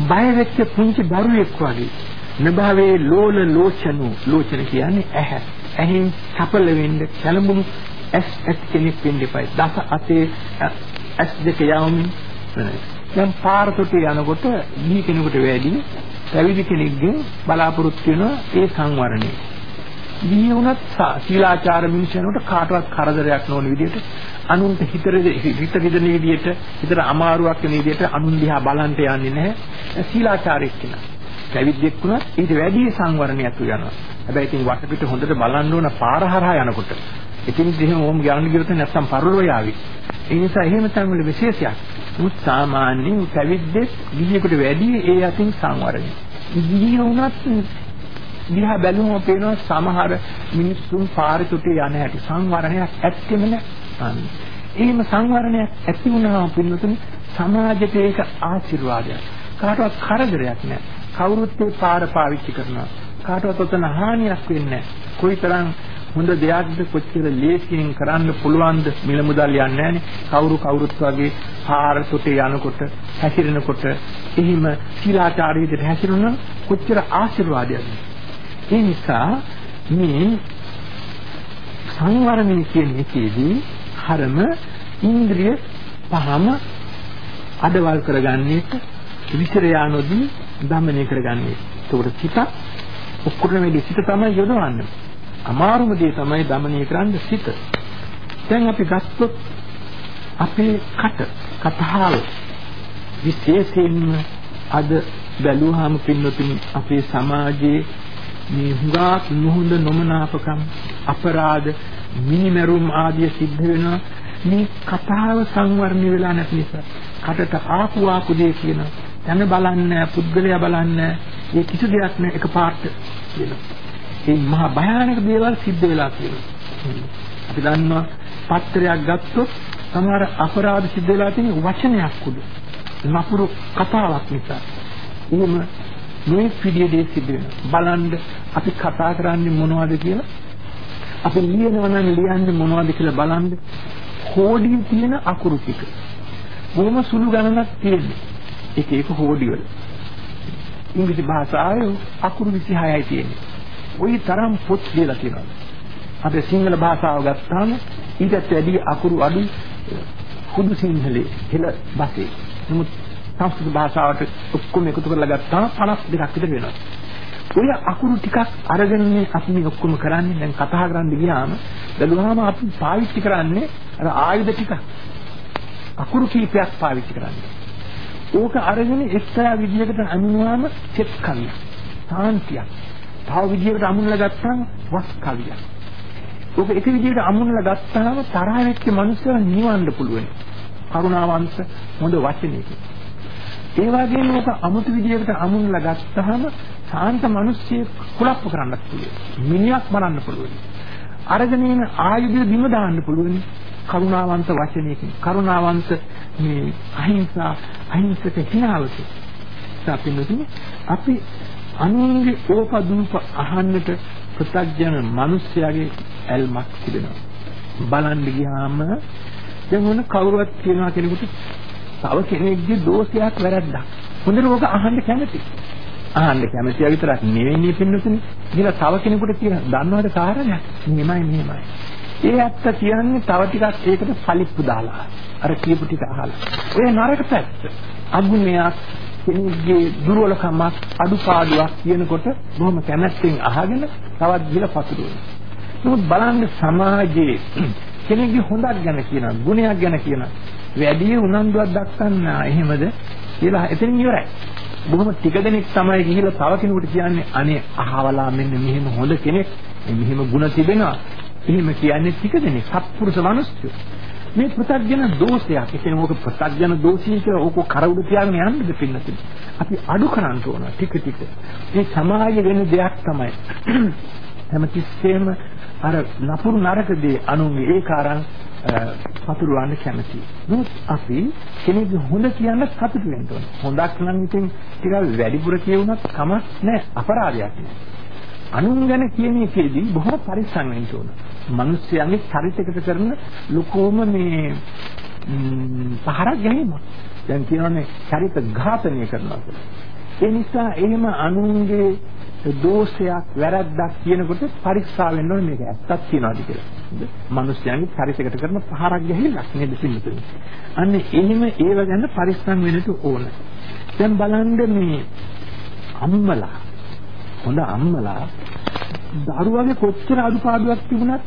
බය වෙච්ච පුංචි දරුවෙක් වගේ. නභාවේ ලෝල ලෝචනු. ලෝචන කියන්නේ ඇහැ. ඇහෙන් චපල වෙන්න කලඹුණු ඇස් ඇස් කෙනෙක් වෙන්න එපයි. දස අතේ ඇස් දෙක යවමින් දැන් පාරකට යනකොට ගිහි කෙනෙකුට වැඩි පැවිදි කෙනෙක්ගෙන් බලාපොරොත්තු වෙන ඒ සංවරණය. ගිහි වුණත් සීලාචාර මිනිසෙකුට කාටවත් කරදරයක් නොවන විදිහට අනුන්ට හිතර හිත රිදෙන විදිහට හිතට අමාරුවක් වෙන විදිහට අනුන් දිහා බලන්ට යන්නේ නැහැ. සීලාචාරයක් කෙනා. පැවිද්දෙක් වුණත් ඊට වැඩි සංවරණයක් යනවා. හැබැයි ඉතින් වටපිට හොඳට බලන්න ඕන පාර හරහා යනකොට ඉතින් එහෙම ඕම් ගන්න ගියොත් නැත්තම් පරලෝ යාවි. ඒ නිසා එහෙම තැන් වල විශේෂයක්. මුත් සාමාන්‍යයෙන් පැවිද්දෙක් ගිහියෙකුට වැඩි ඒ අතින් සංවරණය. ගිහිය වුණත් දිහා බැලුවම පේනවා සමහර මිනිස්සුන් පාරේ තුටේ යන හැටි සංවරණයක් ඇත්තෙම නැහැ. එහෙම සංවරණයක් ඇති වුණාම පින්නතුනි සමාජයට ඒක ආශිර්වාදයක්. කාටවත් කරදරයක් නැහැ. කවුරුත් ඒ පාර පාවිච්චි කරනවා. කාටවත් ඔතන හානියක් වෙන්නේ නැහැ. කොයිතරම් හොඳ දෙයක්ද කොච්චර ලේසියෙන් කරන්න පුළුවන්ද මිල මුදල් යන්නේ නැහනේ කවුරු කවුරුත් වගේ පාර තුටේ යනකොට හැසිරෙනකොට එහිම සීලාචාර විදිහට හැසිරුණා කොච්චර ආශිර්වාදයක්ද ඒ නිසා මේ සංවරණය කියන එකේදී හරම ඉන්ද්‍රිය පහම අඩවල් කරගන්නේට විතර යානොදී දමනය කරගන්නේ. ඒකට සිත ඔක්කොම මේ සිත තමයි යොදවන්නේ. අමාරුම දේ තමයි දමනය කරන්න සිත. දැන් අපි ගත්තොත් අපේ කට කතාව විශේෂයෙන්ම අද බැලුවාම පින්නතුනි අපේ සමාජයේ මේ හුඟක් නොහොඳ නොමනාපකම් අපරාධ මිනිමරුම් ආදිය සිද්ධ වෙනවා මේ කතාව සංවර්ණය වෙලා නැති නිසා කටට ආපු ආපු දේ කියන තන බලන්න පුද්ගලයා බලන්න ඒ කිසි දෙයක් නෑ එකපාරට කියනවා ඒ මහා භයානක දේවල් සිද්ධ වෙලා තියෙනවා. අපි දන්නවා පත්‍රයක් ගත්තොත් සමහර අපරාධ සිද්ධ වෙලා තියෙන වචනයක් උඩ. නපුරු කතාවක් නිසා. එහෙම මේ විදිය දේ සිද්ධ වෙනවා. බලන්න අපි කතා කරන්නේ මොනවද කියලා අපි ලියනවා නම් ලියන්නේ මොනවද කියලා බලන්න. හෝඩියේ තියෙන අකුරු ටික. බොහොම සුළු ගණනක් තියෙන්නේ. එක එක හෝඩි වල. ඉංග්‍රීසි භාෂාවේ අකුරු 26යි තියෙන්නේ. ওই තරම් පොත් ලියලා තියෙනවා. අපේ සිංහල භාෂාව ගත්තාම ඊටත් වැඩි අකුරු අඩු හුදු සිංහලේ හෙළ බසේ. නමුත් සංස්කෘත භාෂාවට ඔක්කොම එකතු කරලා ගත්තාම 52ක් විතර වෙනවා. ඔය අකුරු ටිකක් අරගෙන අපි මේ ඔක්කොම කරන්නේ දැන් කතා කරන්න ගියාම බැලුවාම අපි පාවිච්චි කරන්නේ අර ආයුධ ටික අකුරු කීපයක් පාවිච්චි කරන්නේ. ඕක අරගෙන එක්තරා විදියකට අනුවාම සෙට් කවිය. සාන්තියක්. තව විදියකට අමුණලා ගත්තාම වස් කවියක්. ඔක එක විදියකට අමුණලා ගත්තාම තරහ වෙච්ච මනුස්සයව නිවන්න පුළුවන්. කරුණාවන්ත හොඳ වචනයකින්. ඒ වගේම ඔක අමුතු විදියකට අමුණලා ගත්තාම සාන්ත මිනිස්සෙක් කුලප්ප කරන්නත් පුළුවන්. මිනිහක් මරන්න පුළුවන්. අරගෙන එන ආයුධය බිම දාන්න පුළුවන්. කරුණාවන්ත වචනයකින් කරුණාවන්ත මේ අහිංසා අහිංසක හිනාවකින් අපි අනුන්ගේ ඕපදූප අහන්නට ප්‍රත්‍යඥ මිනිස්යාගේ ඇල්මක් තිබෙනවා. බලන්න ගියාම දැන් මොන කවුරුවත් කියනවා කෙනෙකුට තව කෙනෙක්ගේ දෝෂයක් වැරද්දක්. හොඳට ඕක අහන්න කැමති. අහන්න කැමති විතරක් නෙවෙයි පින්නතුනේ. කියලා තව කෙනෙකුට කියන දන්නවද කාරණයක්? මෙහෙමයි මෙහෙමයි. ඒ ඇත්ත කියන්නේ තව ටිකක් ඒකට සලිප්පු දාලා. අර කියපු ටික අහලා. ඔය නරක පැත්ත. අගුණයක් කෙනෙක්ගේ දුර්වලකමක් අඩුපාඩුවක් කියනකොට බොහොම කැමැත්තෙන් අහගෙන තවත් ගිල පතුරවනවා. නමුත් බලන්න සමාජයේ කෙනෙක්ගේ හොඳක් ගැන කියන ගුණයක් ගැන කියන වැඩි උනන්දුවක් දක්වන්න එහෙමද කියලා එතනින් ඉවරයි. බොහොම ටික දෙනෙක් තමයි ගිහිල්ලා තව කෙනෙකුට කියන්නේ අනේ අහවලා මෙන්න මෙහෙම හොඳ කෙනෙක් මෙහෙම ගුණ තිබෙනවා. එහෙම කියන්නේ ටික දෙනෙක් සත්පුරුෂ මිනිස්සු. මේ පෘථග්ජන දෝෂයක්. ඒ කියන්නේ ඕක පෘථග්ජන දෝෂී කියලා ඕක කරවුඩ තියාගෙන යන්නද පින්නතින්. අපි අඩු කරන්න ඕන ටික ටික. මේ සමාජයේ වෙන දෙයක් තමයි. හැමතිස්සෙම අර නපුරු නරක දේ අනුන්ගේ ඒක අරන් පතුරවන්න කැමතියි. නමුත් අපි කෙනෙක්ගේ හොඳ කියන්න සතුටු වෙන්න ඕන. හොඳක් නම් ඉතින් ටිකක් වැඩිපුර කියුණත් කමක් නැහැ. අපරාධයක් නෑ. අනුන් ගැන කියන එකේදී බොහොම පරිස්සම් වෙන්න ඕන. මිනිස්යාගේ චරිතයකට කරන ලොකෝම මේ පහරක් ගැනීම. දැන් කියනවානේ චරිත ඝාතනය කරනවා කියලා. ඒ නිසා එහෙම අනුන්ගේ දෝෂයක් වැරද්දක් කියනකොට පරික්ෂා වෙන්න ඕනේ මේක ඇත්තක් තියනවාද කියලා. මිනිස්යාගේ චරිතයකට කරන පහරක් ගැහිල්ලක් නේද පිළිතුරු. අන්න එහෙම ඒව ගැන පරිස්සම් වෙන්න ඕන. දැන් බලන්න මේ අම්මලා හොඳ අම්මලා දරුවගේ කොච්චර අඩුපාඩුවක් තිබුණත්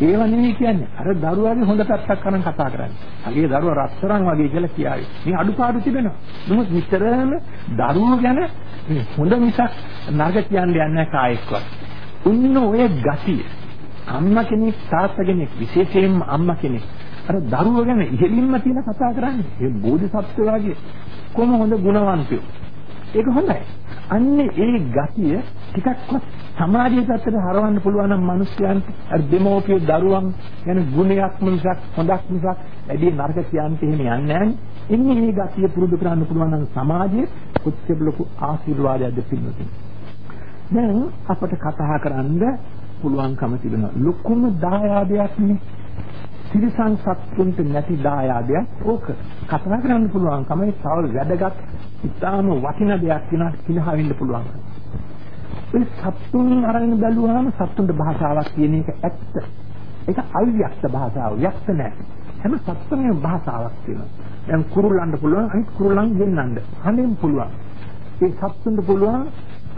ඒව නෙවෙයි කියන්නේ. අර දරුවාගේ හොඳ පැත්තක් කරන් කතා කරන්නේ. අගේ දරුවා රත්තරන් වගේ කියලා කියාවි. මේ අඩුපාඩු තිබෙනවා. නමුත් නිතරම දරුවෝ ගැන මේ හොඳ මිසක් නරක කියන්නේ නැහැ කායෙක්වත්. උන්න ඔය ගතිය. අම්මා කෙනෙක් තාත්තා කෙනෙක් විශේෂයෙන්ම අම්මා කෙනෙක් අර දරුවෝ ගැන ඉහෙලින්ම තියෙන කතා කරන්නේ. ඒ බෝධිසත්ව වගේ කොහොම හොඳ ගුණවන්තයෝ. ඒක හොඳයි. අන්නේ ඒ ගතිය ටිකක්ම සමාජයේ පැත්තට හරවන්න පුළුවන් නම් මිනිස්යන්ට අර දෙමෝපිය දරුවන් ගැන ගුණයක් මිසක් හොඳක් මිසක් වැඩි නරක කියන්ට එහෙම යන්නේ නැහැ. ඉන්නේ මේ ගතිය පුරුදු කරන්න පුළුවන් නම් සමාජයේ කොච්චර ලොකු ආශිර්වාදයක්ද පින්නතුනි. දැන් අපට කතා කරන්න පුළුවන්කම තිබෙනවා. ලොකුම දායාදයක් නේ. තිරිසන් සත්තුන්ට නැති දායාදයක් ඕක. කතා කරන්න පුළුවන්කම තව වැදගත් ඉතාම වටින දෙයක් වෙනවා කිනහා වෙන්න පුළුවන්. ඒ සත්තුන් අරගෙන බැලුවාම සත්තුන්ට භාෂාවක් කියන එක ඇත්ත. ඒක අවියක්ත භාෂාව. යක්ත නැහැ. හැම සත්තුන්ගේ භාෂාවක් තියෙනවා. දැන් කුරුල්ලන්ට පුළුවන් අනිත් කුරුල්ලන් ගෙන්නන්න. හඳෙන් පුළුවන්. ඒ සත්තුන්ට පුළුවන්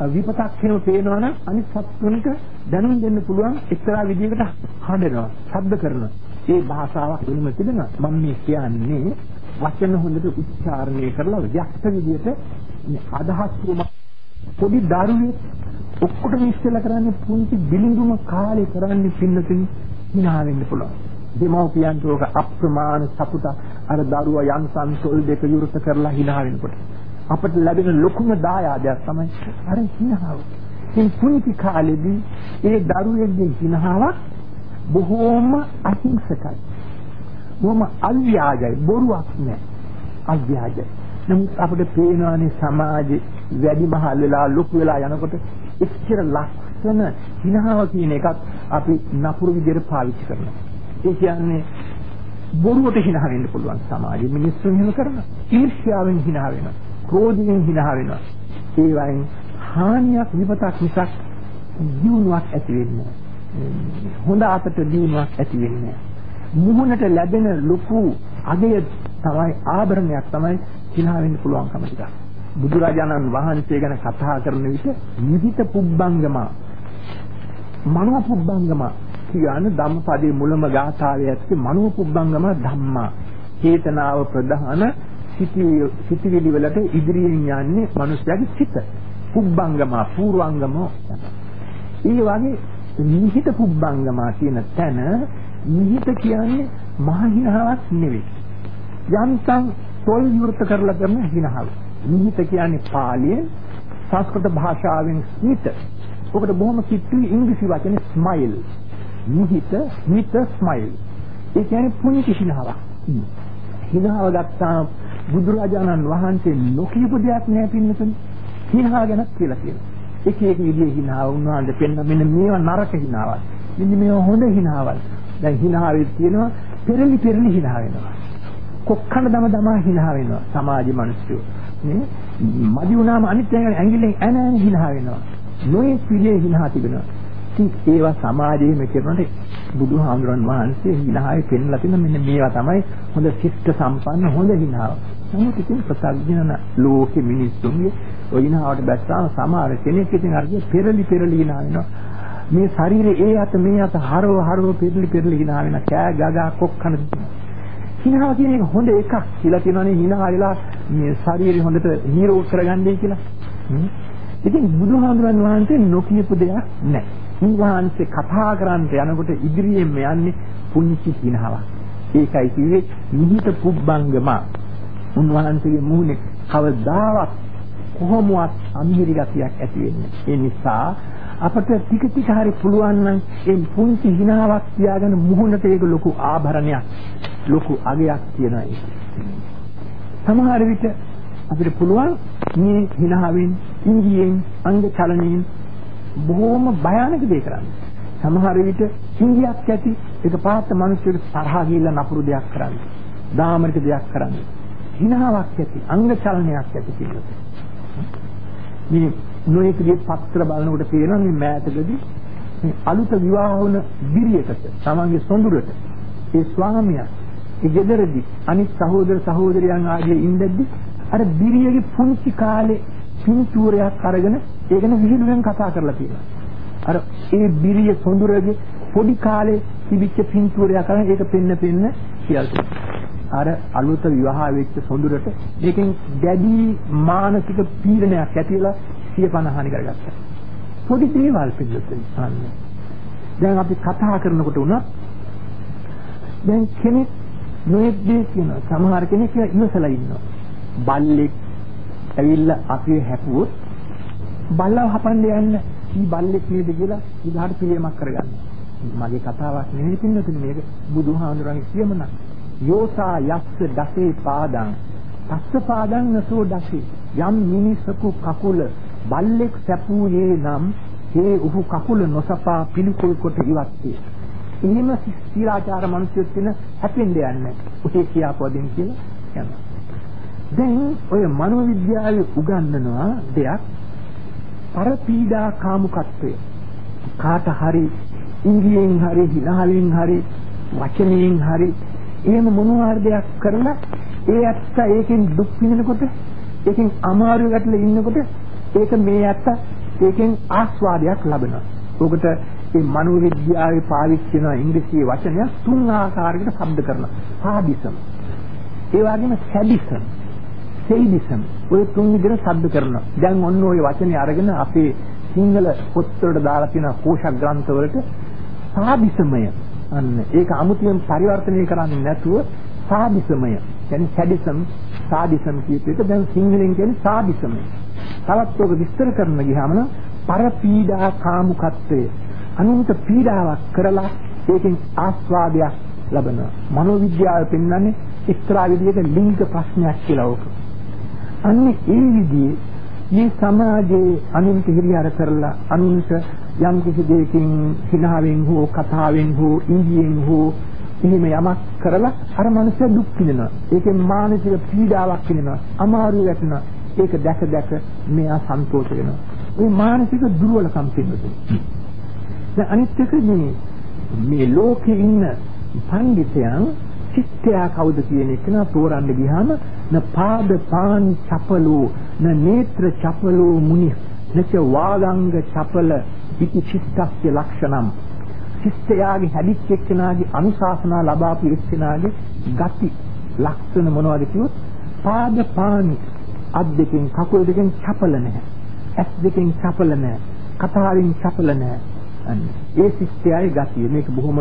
විපතක් වෙනව පේනවනම් අනිත් සත්තුන්ට දැනුම් දෙන්න පුළුවන් එක්තරා විදිහකට හඬනවා, ශබ්ද කරනවා. ඒ භාෂාවක් වෙනම තිබෙනවා. මම මේ කියන්නේ වචන හොඳට උච්චාරණය කරලා යක්ෂ විදියට අදහස් වුම පොඩි දරුවෙක් ඔක්කොටම ඉස්සෙල්ලා කරන්නේ පුංචි බිලිඳුම කාලේ කරන්නේ පින්නතින් hina වෙන්න පුළුවන්. දෙමව්පියන්ට ඕක අප්‍රමාණ සතුට අර දරුවා යන්සන් තොල් දෙක යුරුත කරලා hina වෙනකොට අපට ලැබෙන ලොකුම දායාදයක් තමයි අර හිනාව. ඉතින් පුංචි කාලේදී ඒ දරුවෙක්ගේ හිනාවක් බොහෝම අහිංසකයි. බොහොම අව්‍යාජයි බොරුවක් නෑ. අව්‍යාජයි. නමුත් අපිට පේනවානේ සමාජේ වැඩි මහල් වෙලා ලොකු වෙලා යනකොට එච්චර ලක්ෂණ හිනාව කියන එකත් අපි නපුරු විදිහට පාවිච්චි කරනවා. ඒ කියන්නේ බොරුවට හිනා වෙන්න පුළුවන් සමාජයේ මිනිස්සු එහෙම කරනවා. ඊර්ෂ්‍යාවෙන් හිනා වෙනවා. ක්‍රෝධයෙන් හිනා වෙනවා. ඒ වයින් හානියක් විපතක් මිසක් දියුණුවක් ඇති වෙන්නේ නැහැ. හොඳ අතට දියුණුවක් ඇති වෙන්නේ නැහැ. මුහුණට ලැබෙන ලොකු අගය තමයි ආභරණයක් තමයි හිනා වෙන්න පුළුවන්කම ටික. බුදුරජාණන් වහන්සේ ගැන කතා කරන විට නිහිත පුබ්බංගම මනෝ පුබ්බංගම කියන්නේ ධම්මපදයේ මුලම ගාථාවේ ඇත්තේ මනෝ පුබ්බංගම ධම්මා. චේතනාව ප්‍රධාන සිටිවිලි වලට ඉදිරියෙන් යන්නේ මිනිස්යාගේ සිත. පුබ්බංගම පූර්වංගම ඒ වගේ නිහිත පුබ්බංගම කියන තැන නිහිත කියන්නේ මහ හිනාවක් නෙවෙයි. යම්තම් තොල් විවෘත කරලා කරන හිනාව. නිහිත කියන්නේ පාලියෙන් සංස්කෘත භාෂාවෙන් ස්මිත. ඔකට බොහොම කිට්ටුයි ඉංග්‍රීසි වචනේ ස්මයිල්. නිහිත ස්මිත ස්මයිල්. ඒ කියන්නේ පුංචි හිනාවක්. හිනාව ගත්තාම බුදුරජාණන් වහන්සේ නොකියපු දෙයක් නෑ පින්නතුනි. හිනාව ගැන කියලා කියනවා. එක එක විදිහේ හිනාව උන්වහන්සේ පෙන්න මෙන්න මේවා නරක හිනාවක්. මෙන්න මේවා හොඳ හිනාවක්. දැන් හිනාවෙත් තියෙනවා පෙරලි පෙරලි හිනා වෙනවා. කොක්කන දම දමා හිනා වෙනවා සමාජයේ මිනිස්සු. නේ? මදි වුණාම අනිත් ඇඟිල්ලෙන් ඇන ඇන හිනා වෙනවා. නොයේ පිළියේ හිනා තිබෙනවා. ඉතින් ඒවා සමාජයේම කරනකොට බුදුහාමුදුරන් වහන්සේ හිනාවේ පෙන්ලා තියෙන මෙන්න මේවා තමයි හොඳ ශිෂ්ට සම්පන්න හොඳ හිනාව. නමුත් ඉතින් ප්‍රසග්ඥන ලෝකෙ මිනිස්සුන්ගේ ඔය හිනාවට බැස්සාම සමහර කෙනෙක් ඉතින් අරගෙන පෙරලි පෙරලි හිනා වෙනවා. මේ ශරීරේ ඒ අත මේ අත හරව හරව පෙරලි පෙරලි hina වෙන කෑ ගගා කොක්කන hina කියන එක හොඳ එකක් කියලා කියනවනේ hina වෙලා මේ ශරීරය හොඳට නිරෝධ කරගන්නයි කියලා. ඉතින් බුදුහාමුදුරන් වහන්සේ නොකියපු දෙයක් නැහැ. උන්වහන්සේ කතා කරන්නට යනකොට ඉදිරියෙන් යන්නේ පුංචි හිනාවක්. ඒකයි කිව්වේ නිහිත පුබ්බංගම. උන්වහන්සේගේ මුහුණේ කවදාවත් කොහොමවත් අමිහිරි ගතියක් ඇති වෙන්නේ. ඒ නිසා අපට ටික ටික හරි පුළුවන් නම් ඒ පුංචි හිනාවක් තියාගෙන මුහුණට ඒක ලොකු ආභරණයක් ලොකු අගයක් තියනවා ඒක. සමහර විට අපිට පුළුවන් මේ හිනාවෙන් ඉංගියෙන් අංග චලනයෙන් බොහොම භයානක දේ කරන්න. සමහර විට ඉංගියක් ඇති ඒක පාත් මිනිස්සුන්ට තරහ ගිහිල්ලා නපුරු දෙයක් කරන්න. දාමරික දෙයක් කරන්න. හිනාවක් ඇති අංග චලනයක් ඇති කියලා. මේ නොයෙකුගේ පත්‍ර බලනකොට පේනවා මේ මෑතකදී මේ අලුත විවාහ වුණ බිරියකට තමන්ගේ සොඳුරට ඒ ස්වාමියා ඒ ගෙදරදී අනිත් සහෝදර සහෝදරියන් ආදී ඉඳද්දි අර බිරියගේ පුංචි කාලේ පින්තූරයක් අරගෙන ඒකන විහිළුවෙන් කතා කරලා තියෙනවා. අර ඒ බිරිය සොඳුරගේ පොඩි කාලේ තිබිච්ච පින්තූරයක් අරගෙන ඒක පෙන්න පෙන්න කියලා අර අලුත විවාහ වෙච්ච සොඳුරට මේකෙන් දැඩි මානසික පීඩනයක් ඇතිලා 150 කරගත්තා. පොඩි දේවල් පිළිතුරු අන්න. දැන් අපි කතා කරනකොට උනත් දැන් කෙනෙක් නොයෙක් දේ කියනවා. සමහර කෙනෙක් ඉවසලා ඉන්නවා. බල්ලෙක් ඇවිල්ලා අපේ හැපුවොත් බල්ලව හපන්න යන්න ඊ බල්ලෙක් නේද කියලා ඊගාට පිළියමක් කරගන්න. මගේ කතාවක් නෙවෙයි පින්නතුනි මේක බුදුහාමුදුරන්ගේ කියමනක්. යෝසා යස්ස දසේ පාදං පස්ස පාදං නසෝ දසේ යම් මිනිසකු කකුල බල්ලෙක් සැපුවේ නම් ඒ උහු කකුල නොසපා පිළිකුල් කොට ඉවත්ේ. එහෙම සීලාචාර මිනිස්සුත් වෙන හැපෙන්න යන්නේ. ඔතේ කියාපොදින් කියලා යනවා. දැන් ඔය මනෝවිද්‍යාවේ උගන්වනවා දෙයක් පරපීඩා කාමුකත්වය. කාට හරි ඉංග්‍රීසියෙන් හරි හිනාවෙන් හරි වචනයෙන් හරි එහෙම මොනවා දෙයක් කරලා ඒ ඇත්ත ඒකෙන් දුක් විඳිනකොට ඒකෙන් අමාරු ගැටල ඉන්නකොට ඒක මේ ඇත්ත ඒකෙන් ආස්වාදයක් ලබනවා. ඔකට මේ මනෝවිද්‍යාවේ පාවිච්චි කරන ඉංග්‍රීසි වචනය තුන් ආකාරයකට શબ્ද කරනවා. සාදිසම්. ඒ වගේම සැඩිසම්. සෙයිදිසම්. ඔය තුන් විදිහට શબ્ද කරනවා. දැන් ඔන්න ඔය වචනේ අරගෙන අපේ සිංහල පොත්වලට දාලා තියෙන කෝෂ ග්‍රන්ථ වලට සාදිසමය අන්න ඒක අමුතියෙන් පරිවර්තනය කරන්නේ නැතුව සාදිසමය කියන්නේ සැඩිසම් සාදිසම් කියපු එක දැන් සිංහලෙන් කියන්නේ සාදිසමය. තවත් ඔක විස්තර කරන්න ගියාම පරපීඩා කාමුකත්වය අනුන්ට පීඩාවක් කරලා ඒකෙන් ආස්වාදයක් ලබනවා. මනෝවිද්‍යාව පෙන්වන්නේ එක්තරා විදිහක ලිංග ප්‍රශ්නයක් කියලා ඕක. අන්නේ ඒ විදිහේ මේ සමාජයේ අනුන්ට හිරියාර කරලා අනුන්ට යම් කිසි දෙයකින් හිනාවෙන් හෝ කතාවෙන් හෝ ඉංගියෙන් හෝ එහෙම යමක් කරලා අර මනුස්සය දුක් විඳිනවා. ඒකෙන් මානසික පීඩාවක් විඳිනවා. අමාරු වැටෙනවා. ඒක දැක දැක මෙයා සන්තෝෂ වෙනවා. මේ මානසික දුර්වලකම් පිළිබඳව. දැන් අනිත් එක මේ මේ ලෝකේ ඉන්න පඬිතයන් චිත්තයා කවුද කියන එක නා තෝරන්න ගියාම න පාද පාන් චපලෝ න නේත්‍ර චපලෝ මුනි නච වාගංග චපල ඉති චිත්තස්ය ලක්ෂණම්. ශිෂ්ටයාගේ හැදිච්ච එක්කෙනාගේ අනුශාසනා ලබාපු එක්කෙනාගේ ගති ලක්ෂණ මොනවද කිව්වොත් පාද පානි අත් දෙකෙන් කකුල් දෙකෙන් චපල නැහැ. ඇස් දෙකෙන් චපල නැහැ. කතාවෙන් චපල නැහැ. අන්න. ඒ ශිෂ්ටයාගේ ගතිය. මේක බොහොම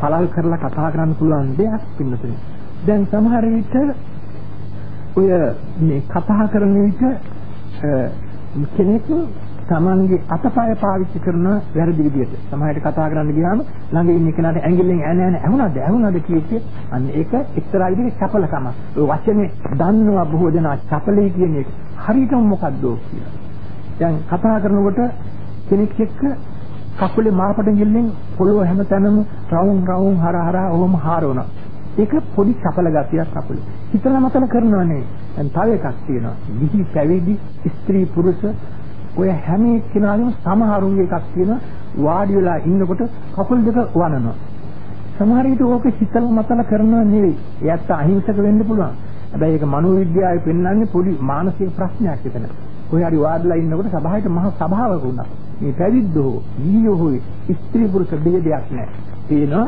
පළල් කරලා කතා කරන්න පුළුවන් දෙයක් පින්නතුනි දැන් සමහර විට ඔය මේ කතා කරන විට කෙනෙක් තමන්ගේ අතපය පාවිච්චි කරන වැරදි විදියට සමහරට කතා කරන්න ගියාම ළඟ ඉන්න කෙනාට ඇඟිල්ලෙන් ඇන ඇන ඇහුණාද ඇහුණාද කියේ අන්න ඒක එක්තරා විදිහේ චපලකම. ඔය වචනේ දන්නවා බොහෝ දෙනා චපලයි කියන එක. හරියටම මොකද්ද කියලා. දැන් කතා කරනකොට කෙනෙක් එක්ක කකුලේ මාපටන් ගිල්ලෙන් පොළොව හැමතැනම රවුම් රවුම් හර හර ඔහොම හාරවනවා. ඒක පොඩි චපල ගතියක් කකුලේ. හිතලා මතල කරනවා නේ. දැන් තව එකක් තියෙනවා. නිහි පැවිදි ස්ත්‍රී පුරුෂ ඔය හැම එක්කෙනාගේම සමහරුන්ගේ එකක් තියෙන වාඩි වෙලා ඉන්නකොට කකුල් දෙක වනනවා. සමහර විට ඕක හිතලා මතලා කරනවා නෙවෙයි. එයාට අහිංසක වෙන්න පුළුවන්. හැබැයි ඒක මනෝවිද්‍යාවේ පෙන්වන්නේ පොඩි මානසික ප්‍රශ්නයක් එතන. ඔය හරි වාඩිලා ඉන්නකොට සභාවට මහ සභාවක වුණා. මේ පැවිද්දෝ, ගිහියෝ හොයි ස්ත්‍රී පුරුෂ දෙයක් නැහැ. පේනවා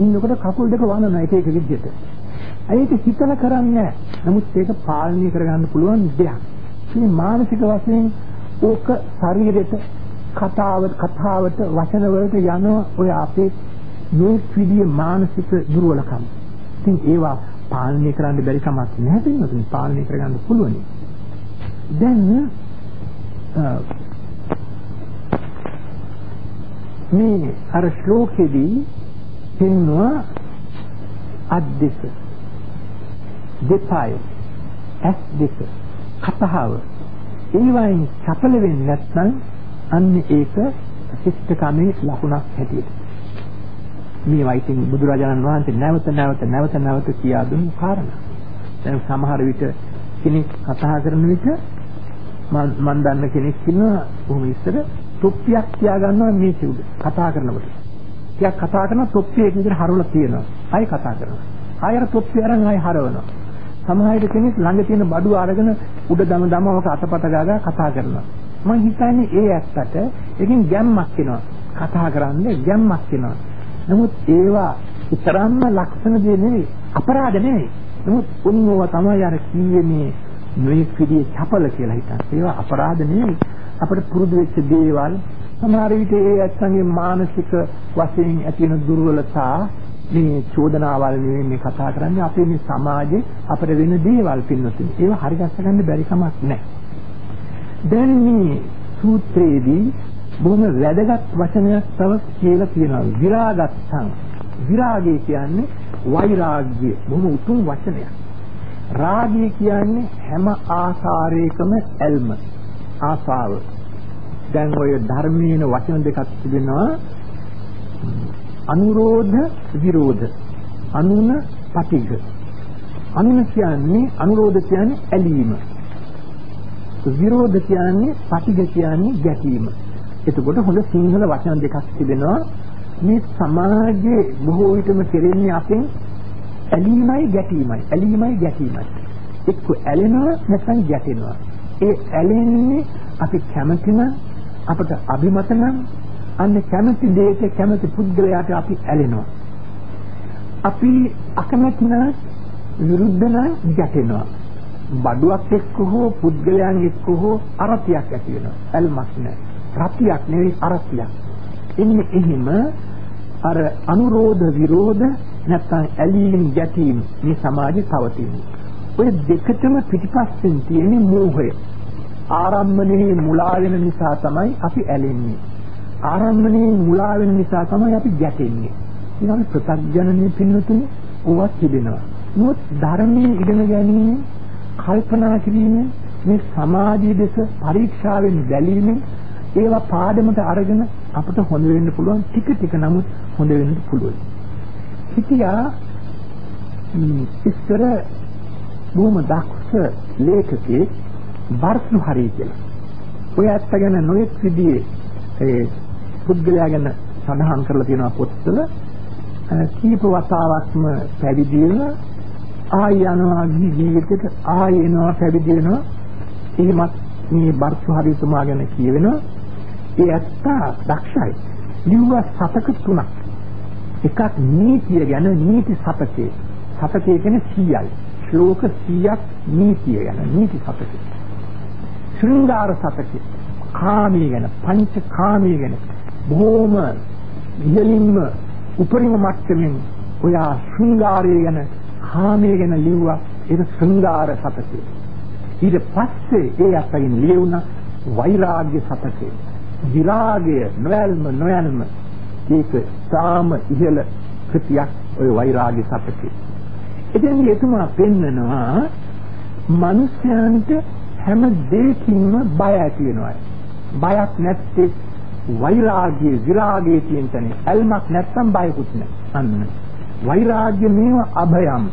ඉන්නකොට කකුල් දෙක වනනවා එක එක විදිහට. ඒක හිතලා කරන්නේ නමුත් ඒක පාලනය කරගන්න පුළුවන් දෙයක්. මේ මානසික වශයෙන් ඕක ශරීරෙට කතාවට කතාවට වචන වලට යන ඔය අපේ මේ විදිය මානසික දුර්වලකම්. ඉතින් ඒවා පාලනය කරන්න බැරි කමක් නැහැ පින්වතුනි පාලනය කරගන්න පුළුවන්. දැන් මේ අර ශ්ලෝකෙදී පින්නවා අද්දික දෙපය. ඇස් දෙක. කතාව. ඒ වයින් චපල වෙන්නේ නැත්නම් අන්න ඒක ශිෂ්ටකමේ ලකුණක් හැටියට. මේ වයිතින් බුදුරජාණන් වහන්සේ නැවත නැවත නැවත නැවත කියා දුන්නු කාරණා. දැන් සමහර විට කෙනෙක් කතා කරන විට මම දන්න කෙනෙක් ඉන්නවා බොහොම ඉස්සර තොප්පියක් තියා ගන්නවා මේ සිවුද කතා කරනකොට. ටිකක් කතා කරන තොප්පිය එක විදිහට හරවලා තියෙනවා. ආයි කතා කරනවා. ආයෙ අර තොප්පිය අරන් ආයෙ හරවනවා. සමහර කෙනෙක් ළඟ තියෙන බඩුව අරගෙන උඩ දම දමවක අතපත ගාගා කතා කරනවා. මම හිතන්නේ ඒ ඇත්තට එකකින් ගැම්මක් එනවා. කතා කරන්නේ ගැම්මක් එනවා. නමුත් ඒවා ඉතරම්ම ලක්ෂණ දෙ නෙවෙයි අපරාධ නෙවෙයි. නමුත් උන්වව තමයි අර කීයේ මේ නොයෙක් විදිහේ චපල කියලා හිතන්නේ. ඒවා අපරාධ නෙවෙයි. අපිට පුරුදු වෙච්ච දේවල් සමහර විට ඒ ඇත්තන්ගේ මානසික වශයෙන් ඇති වෙන දුර්වලතා මේ චෝදනාවල් නෙවෙයි මේ කතා කරන්නේ. අපේ මේ සමාජේ අපිට වෙන දේවල් පින්නතුනි. ඒවා හරි ගස්ස ගන්න බැරි කමක් නැහැ. දැන් මේ සූත්‍රයේදී බොහොම වැදගත් වචනයක් තව කියලා තියෙනවා. විරාගත්තං. විරාගය කියන්නේ වෛරාග්‍ය. බොහොම උතුම් වචනයක්. රාගය කියන්නේ හැම ආකාරයකම ඇල්ම. ආසාව දැන් ඔය ධර්මීන වචන දෙකක් තිබෙනවා. අනුරෝධ විරෝධ. අනුන පටිඝ. අනුන කියන්නේ අනුරෝධ කියන්නේ ඇලීම. විරෝධ කියන්නේ පටිඝ කියන්නේ ගැටීම. එතකොට හොඳ සිංහල වචන දෙකක් තිබෙනවා. මේ සමාජයේ බොහෝ විටම කෙරෙන්නේ අපෙන් ඇලීමයි ගැටීමයි. ඇලීමයි ගැටීමයි. එක්ක ඇලෙනවා නැත්නම් ගැටෙනවා. ඒ ඇලෙන්නේ අපි කැමතින අපට අභිමත නම් අන්න කැමති දෙයක කැමති පුද්ගලයාට අපි ඇලෙනවා අපි අකමැති නම් විරුද්ධ නම් ගැටෙනවා බඩුවක් එක්ක හෝ පුද්ගලයන් එක්ක හෝ අරතියක් ඇති වෙනවා ඇල්මක් නැහැ රතියක් නෙවෙයි අරතියක්. එන්නේ එහෙම අර අනුරෝධ විරෝධ නැත්නම් ඇලීම් ගැටීම් මේ සමාජේ පවතින. ඔය දෙකටම පිටිපස්සෙන් තියෙන මෝහය. ආරම්භණයේ මුලා වෙන නිසා තමයි අපි ඇලෙන්නේ. ආරම්භණයේ මුලා වෙන නිසා තමයි අපි ගැටෙන්නේ. ඊළඟ ප්‍රත්‍යඥනේ පින්නතුනේ ඕවත් තිබෙනවා. නමුත් ධර්මයේ ඉගෙන ගැනීම කල්පනා කිරීම මේ සමාධිය දෙස පරීක්ෂාවෙන් බැලීමෙන් ඒවා පාඩමට අරගෙන අපිට හොඳ වෙන්න පුළුවන් ටික ටික නමුත් හොඳ වෙන්න පුළුවන්. හිතියා ඉස්සර බොහොම දක්ෂ ලේඛකෙක් බර්තු හරි කියලා. ඔය ඇත්ත ගැන නොයෙක් විදිහේ ඒ පුද්ගලයා ගැන සඳහන් කරලා තියෙනවා පොත්වල කීප වතාවක්ම පැවිදි වෙලා ආය යනවා ජීවිතේට ආය එනවා පැවිදි වෙනවා එහෙමත් මේ බර්තු හරිතුමා ගැන කියවෙනවා ඒ ඇත්තා දක්ෂයි. ලිව්ව සතක තුනක්. එකක් නීතිය ගැන නීති සතකේ. සතකේ කියන්නේ 100යි. ශ්ලෝක 100ක් නීතිය ගැන නීති සතකේ. ශෘංගාර සතකේ. කාමී ගැන පංච කාමී ගැන බොහොම ඉහළින්ම උපරිම මට්ටමින් ඔයා ශෘංගාරය ගැන කාමයේ ගැන ලිව්වා ඒක ශෘංගාර සතකේ. ඊට පස්සේ ඒ අතරින් ලියුණා වෛරාග්‍ය සතකේ. විරාගය නොයල්ම නොයල්ම ඒක සාම ඉහළ කෘතියක් ওই වෛරාගය සපතේ. ඉතින් එතුමා පෙන්නනවා මිනිස්යන්ට හැම දෙයකින්ම බය ඇති වෙනවා. බයක් නැත්තේ වෛරාගය විරාගය කියන තැන. ඇල්මක් නැත්තම් බයකුත් නැහැ. අන්න. වෛරාග්‍ය මේව අභයම්.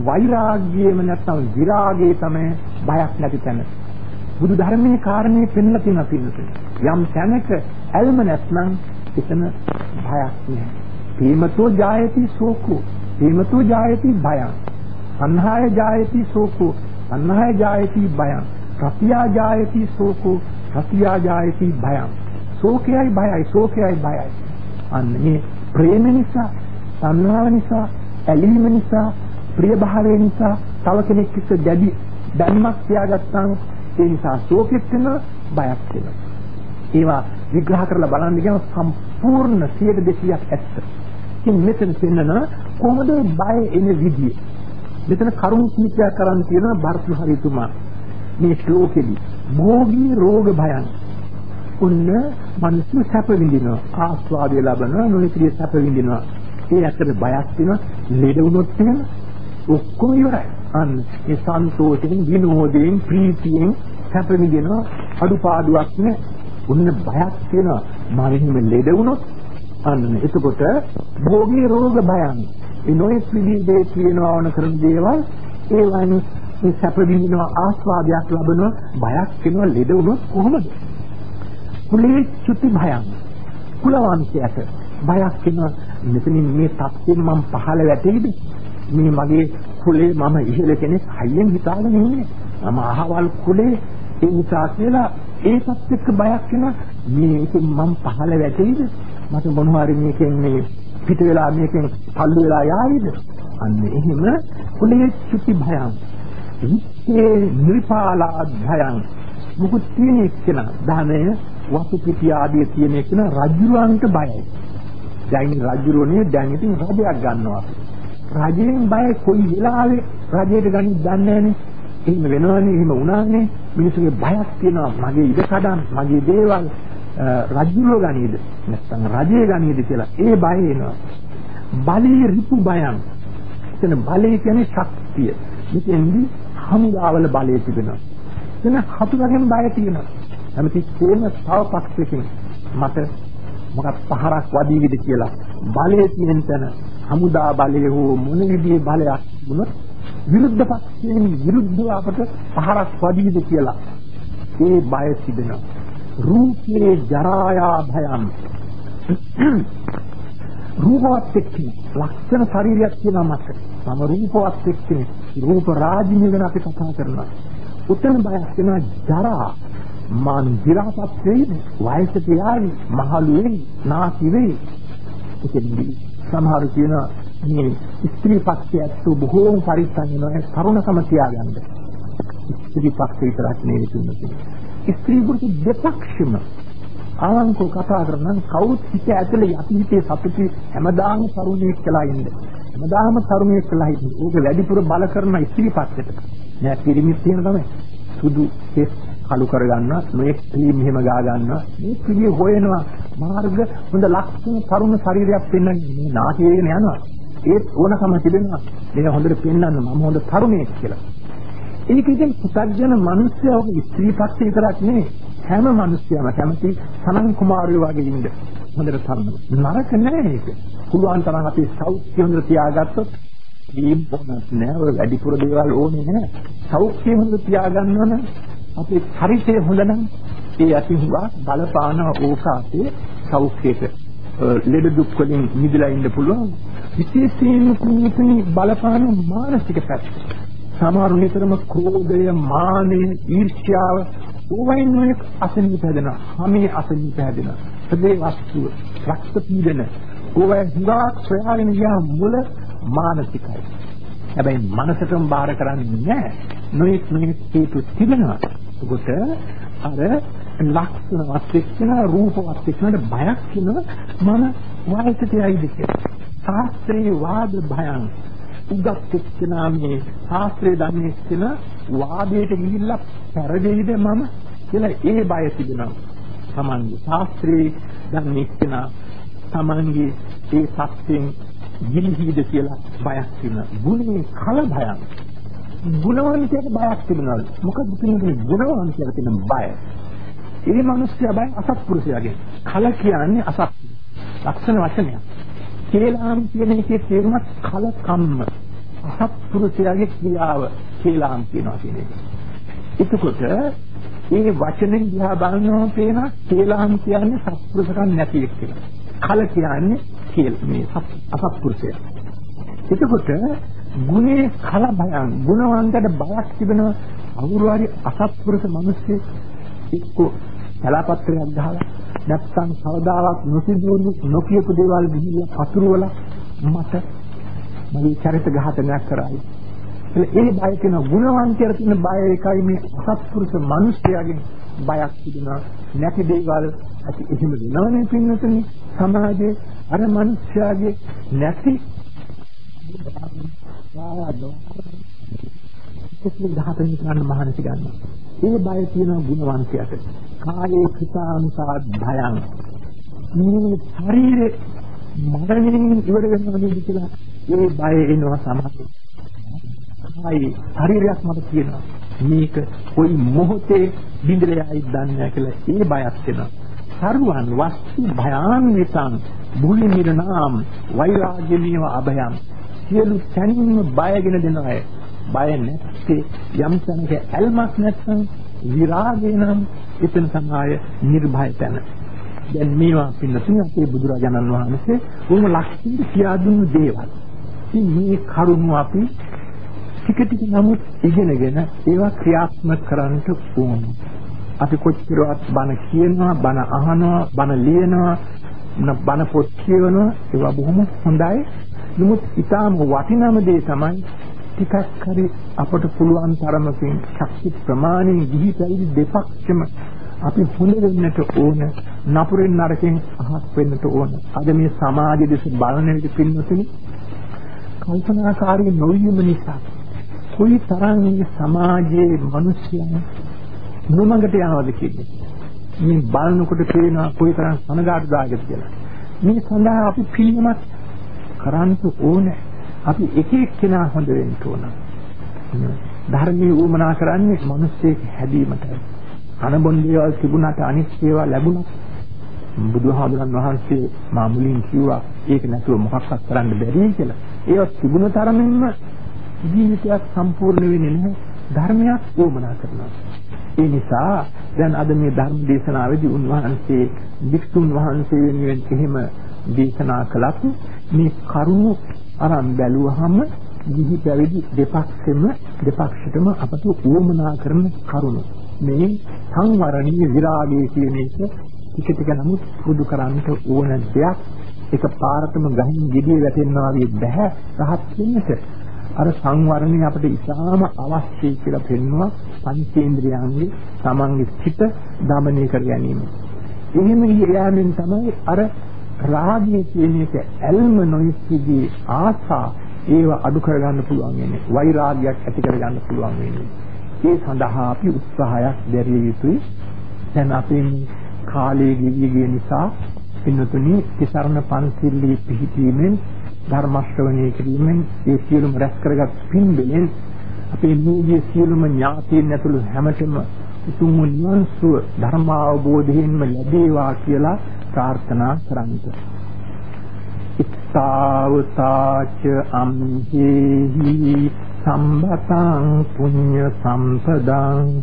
වෛරාග්‍යයම නැත්තම් විරාගය තමයි බයක් නැති තැන. බුදු ධර්මයේ කාරණේ පෙන්ලා තියෙනවා පින්නතුනි. යම් තැනක ඇල්ම නැත්නම් එතන භයක් නෑ. ප්‍රේමතෝ ජායති සෝකෝ. ප්‍රේමතෝ ජායති භයං. සංහාය ජායති සෝකෝ. සංහාය ජායති භයං. රතියා ජායති සෝකෝ. රතියා ජායති භයං. සෝකයයි භයයි සෝකයයි භයයි. අන්න මේ ප්‍රේම නිසා, සංහාව නිසා, ඇලීම නිසා, ප්‍රිය භාවය නිසා තව කෙනෙක් එක්ක දැඩි ධර්මයක් තියාගත්තාම ඒ නිසා ශෝකෙත් වෙනවා බයක් වෙනවා. ඒවා විග්‍රහ කරලා බලන්න ගියාම සම්පූර්ණ 100% ඇත්ත. ඉතින් මෙතන පෙන්නන කොහොමද බය එන විදිය. මෙතන කරුණු කීපයක් කරන් තියෙන බර්තුහරිතුමා මේ ශ්ලෝකෙදි. භෝගී රෝග භයන්. උන්න මිනිස්සු සැප විඳිනවා. ආස්වාදය ලබනවා නොනිතිය සැප විඳිනවා. ඒ ඇත්තට බයක් වෙනවා. ලෙඩ වුණොත් එහෙම ඔක්කොම ඉවරයි. අන්න ඒ සන්තෝෂයෙන් විනෝදයෙන් ප්‍රීතියෙන් සැප විඳින අඩුපාඩුවක් නේ උන්න බයක් වෙනවා. මම එහෙම ලෙඩ වුණොත් අන්න එතකොට භෝගී රෝග භයන්. ඒ නොයෙක් විදිහේ කියනවා වන කරන දේවල් ඒ වයින් මේ සැප විඳින ආස්වාදයක් ලබන බයක් වෙනවා ලෙඩ වුණොත් කොහොමද කුලේ චුති භයන් කුලවන්තයට බයක් වෙනවා මෙතනින් මේ තත්ත්වෙන් මම පහළ වැටෙයිද මේ මගේ කුලේ මම ඉහළ කෙනෙක් හයියෙන් හිතාගෙන ඉන්නේ. මම අහවල් කුලේ ඒ නිසා කියලා ඒකත් එක්ක බයක් වෙන මේකෙන් මම පහළ වැටෙයිද? මට මොනවා හරි මේකෙන් මේ පිට වෙලා මේකෙන් පල්ලු වෙලා යාවිද? අන්න එහෙම කුලේ චුති භයං. ඒ නිපාලා භයං. මුකුත් තියෙන කෙනා ධනය වසු පිටි ආදී තියෙන කෙනා රජුරන්ට බයයි. දැන් රජුරෝනේ දැන් ඉතින් රජයක් ගන්නවා. රජයෙන් බය කොයි වෙලාවෙ රජයට ගනිත් දන්නේ නැහනේ. එහෙම වෙනවනේ එහෙම වුණානේ මිනිස්සුගේ බයක් තියෙනවා මගේ ඉඩකඩම් මගේ දේවල් රජුලෝ ගනීද? නැත්නම් රජේ ගනීද කියලා ඒ බය එනවා. බලේ රිපු බයන් එතන බලය කියන්නේ ශක්තිය. මෙතෙන්දී හමුදාවල බලය තිබෙනවා. එතන හතුරගෙන් බය තියෙනවා. හැමතිස්සෙම තව පක්ෂයකින් මට මොකක් පහරක් වදීවිද කියලා බලය තියෙන තැන හමුදා බලය හෝ මොන විදිහේ බලයක් වුණත් විරුද්ධ පක්ෂයෙන් විරුද්ධව අපට පහරක් වදීද කියලා ඒ බය තිබෙනවා. රූපේ ජරායා භයම් රූපවත් එක්කනේ ලක්ෂණ ශරීරයක් තියෙනවා මට. මම රූපවත් එක්කනේ රූප රාජිනිය ගැන අපි කතා කරනවා. උතන බයක් වෙනවා ජරා. මන් දිරාපත් වෙයි වයසට යාවි මහලු වෙයි නාකි වෙයි. එතෙන්දී සමහර කියන මේ ස්ත්‍රී පක්ෂයත් බොහෝම පරිස්සම් වෙනවා තරුණකම තියාගන්න. ස්ත්‍රී පක්ෂය විතරක් නෙවෙයි තුන්නේ ස්ත්‍රී පුරුෂ දෙපක්ෂම ආලංකෝ කතා කරන කවුරුත් හිත ඇතුලේ යටි හිතේ සතුටි හැමදාම තරුණයෙක් කියලා ඉන්න. හැමදාම තරුණයෙක් කියලා හිටින්න. ඕක වැඩිපුර බල කරන ස්ත්‍රී පක්ෂයට. නෑ පිරිමිත් තියෙන තමයි. සුදු කෙස් කළු කරගන්නවා මේ ක්‍රීම් එහෙම ගා ගන්නවා මේ පිළිය හොයනවා මාර්ග හොඳ ලක්ෂණ තරුණ ශරීරයක් පෙන්වන්නේ මේ නාට්‍යයෙන් යනවා ඒත් ඕනකම තිබෙනවා මේක හොඳට පෙන්වන්න මම හොඳ තරුණයෙක් කියලා ඒක ඉතින් පුතග්ජන මිනිස්සයා ස්ත්‍රී පක්ෂේ විතරක් නෙවෙයි හැම මිනිස්සයම කැමති සනන් කුමාරයෝ වගේ ඉන්න හොඳට තරුණ. නරක නෑ ඒක. පුළුවන් තරම් අපි සෞඛ්‍ය හොඳට තියාගත්තොත් දීම් පොනත් නෑ. ඔය වැඩිපුර දේවල් ඕනේ නෑ. සෞඛ්‍ය හොඳට තියාගන්නවනම් අපේ ශරීරය හොඳ නම් ඒ ඇති හුඟා බලපාන ඕකාසේ සෞඛ්‍යයට ලෙඩ දුක් වලින් මිදලා ඉන්න පුළුවන්. විශේෂයෙන්ම කුණිතනි බලපාන මානසික පැත්ත. සමහරු නිතරම ක්‍රෝධය මානය ඊර්ෂ්‍යාව ඕවයින් නොයෙක් අසනීප හැදෙනවා හැමේ අසනීප හැදෙනවා හදේ වස්තුව රක්ත පීඩන ඕවයි හුඟා සොයාගෙන ගියා මුල මානසිකයි. හැබැයි මනසටම බාර කරන්නේ නැහැ නොයෙක් නොයෙක් හේතු තිබෙනවා. එතකොට අර ලක්ෂණවත් එක්කන රූපවත් එක්කන බයක් කියන මම වයසට යයිද කියලා. ශාස්ත්‍රයේ වාද භයං උගත් එක්කනා මේ ශාස්ත්‍රයේ දන්නේ එක්කන වාදයට ගිහිල්ලා පෙරදෙයිද මම කියලා ඒ බය තිබෙනවා. තමන්ගේ ශාස්ත්‍රයේ දන්නේ එක්කන තමන්ගේ ඒ සත්‍යෙන් ගිලිහිද කියලා බයක් තියෙනවා. ගුණේ කල භයං ගුණවන්තයෙක් බයක් තිබුණාලු. මොකද කියන්නේ ගුණවන්තයෙක් තියෙන බය. ඒ මිනිස්සයා බය අසත්පුරුෂයාගේ. කල කියන්නේ අසත්. ලක්ෂණ වචනයක්. කේලාම් කියන එකේ තේරුම කල කම්ම. අසත්පුරුෂයාගේ ක්‍රියාව කේලාම් කියනවා කියන එක. එතකොට මේ වචනෙන් දිහා බලනවා පේන කේලාම් කියන්නේ සත්පුරුෂකම් නැති එක කියලා. කල කියන්නේ කේල් මේ අසත්පුරුෂයා. එතකොට ගුණේ කලබයන් ගුණවන්තට බයක් තිබෙනවා අවුරු හරි අසත්පුරුෂ මිනිස්සු එක්ක කලාපත්‍රයක් ගහලා නැත්තම් කවදාවත් නොසිදුණු නොකියපු දේවල් ගිහිල්ලා පතුරවලා මට මගේ චරිත ඝාතනයක් කරයි. ඒ බය කියන ගුණවන්තයර තියෙන බය එකයි මේ අසත්පුරුෂ මිනිස්යාගෙන් බයක් තිබුණා නැති දේවල් ඇති එහෙම වෙනවනේ පින්නතුනි සමාජයේ අර මිනිස්යාගේ නැති වායදෝ කිසිම දහතෙන් කරන්න මහන්සි ගන්නවා. ඒ බය තියෙන ගුණවන්තයාට කායේ කృతాංසා භයං. මේ ශරීරේ මරණයෙන් ඉවර වෙනවා නේද කියලා ඒ බය එනවා සමහර. කායි ශරීරයක් මට කියනවා මේක කොයි මොහොතේ බිඳලා යයි දන්නේ නැහැ කියලා ඒ බයක් එනවා. සරුවන් වස්තු භයාන්විතං බුලි නිරනාම් වෛරාග්‍යමීව අභයං. සියලු තැනින්ම බයගෙන දෙන අය. බය නැත්තේ යම් තැනක ඇල්මක් නැත්නම් විරාගය නම් එතන තමයි නිර්භය තැන. දැන් මේවා පින්නතුනි අපේ බුදුරජාණන් වහන්සේ උම ලක්ෂණ කියා දුන්නු දේවල්. ඉතින් මේ කරුණු අපි ටික ටික නමුත් ඉගෙනගෙන ඒවා ක්‍රියාත්මක කරන්න ඕන. අපි කොච්චරවත් බණ කියනවා, බණ අහනවා, බණ ලියනවා, බණ පොත් කියවනවා ඒවා බොහොම හොඳයි. නමුත් ඊටාම වටිනාම දේ තමයි ටිකක් හරි අපට පුළුවන් තරමකින් ශක්ති ප්‍රමාණයෙන් ගිහි පැවිදි දෙපක්ෂම අපි හොඳ වෙන්නට ඕන නපුරෙන් නරකෙන් අහක් වෙන්නට ඕන අද මේ සමාජ දෙස බලන විට පින්නතුනි කල්පනාකාරී නොවීම නිසා කොයි තරම් මේ සමාජයේ මිනිස්යන් නොමඟට යනවද කියන්නේ. මේ බලනකොට පේනවා කොයි තරම් සනගාටුදායකද කියලා. මේ සඳහා අපි පිළිමත් කරන්න ඕනේ. අපි එක එක්කෙනා හොඳ වෙන්න ඕන. ධර්මයේ උමනා කරන්නේ මිනිස්සෙක් හැදීමටයි. අනබොන් දේවල් තිබුණාට අනිත් ඒවා ලැබුණා. බුදුහාමුදුරන් වහන්සේ මාමුලින් කිව්වා ඒක නැතුව මොකක්වත් කරන්න බැරි කියලා. ඒවත් තිබුණ තරමින්ම ජීවිතයක් සම්පූර්ණ වෙන්නේ නැහැ. ධර්මයක් උමනා කරනවා. ඒ නිසා දැන් අද මේ ධර්ම දේශනාවේදී උන්වහන්සේ වික්ෂුන් වහන්සේ වෙනුවෙන් එහෙම දේශනා කළත් මේ කරුණු අරන් බැලුවහම ගිහි පැවිදි දෙපක්ෂෙම දෙපක්ෂටම අපට උවමනා කරන කරුණ. මේ සංවරණීය විරාගයේ කියන එක ටික ටික නමුත් පුරුදු කරන්නට ඕන දෙයක්. ඒක පාරටම ගහින් gediye වැටෙනවා වගේ බෑ රහත් වෙන්නට. අර සංවරණය අපිට ඉතාම අවශ්‍යයි කියලා පෙන්නවා පංචේන්ද්‍රයන්ගේ තමන්ගේ සිත දමනය කර ගැනීම. එහෙම ගියාමෙන් තමයි අර රාගය කියන එක ඇල්ම නොයිසිදී ආසා ඒව අඩු කරගන්න පුළුවන් වෙන්නේ. වෛරාගයක් ඇති කරගන්න පුළුවන් වෙන්නේ. ඒ සඳහා අපි උත්සාහයක් දැරිය යුතුයි. දැන් අපේ කාලයේ ගිවිය නිසා පින්නතුනි තිසරණ පන්සිල්ලී පිහිටීමෙන් ධර්ම ශ්‍රවණය කිරීමෙන් ඒ සියලුම රැස් කරගත් පින් බෙලෙන් අපේ නූගේ සියලුම ඥාතීන් ඇතුළු හැමතෙම උතුම් නිවන් සුව ධර්ම අවබෝධයෙන්ම ලැබේවා කියලා ප්‍රාර්ථනා කරන්ත. ඉස්සාවතාච අම්හෙහි සම්බතං පුඤ්ඤ සම්පදං.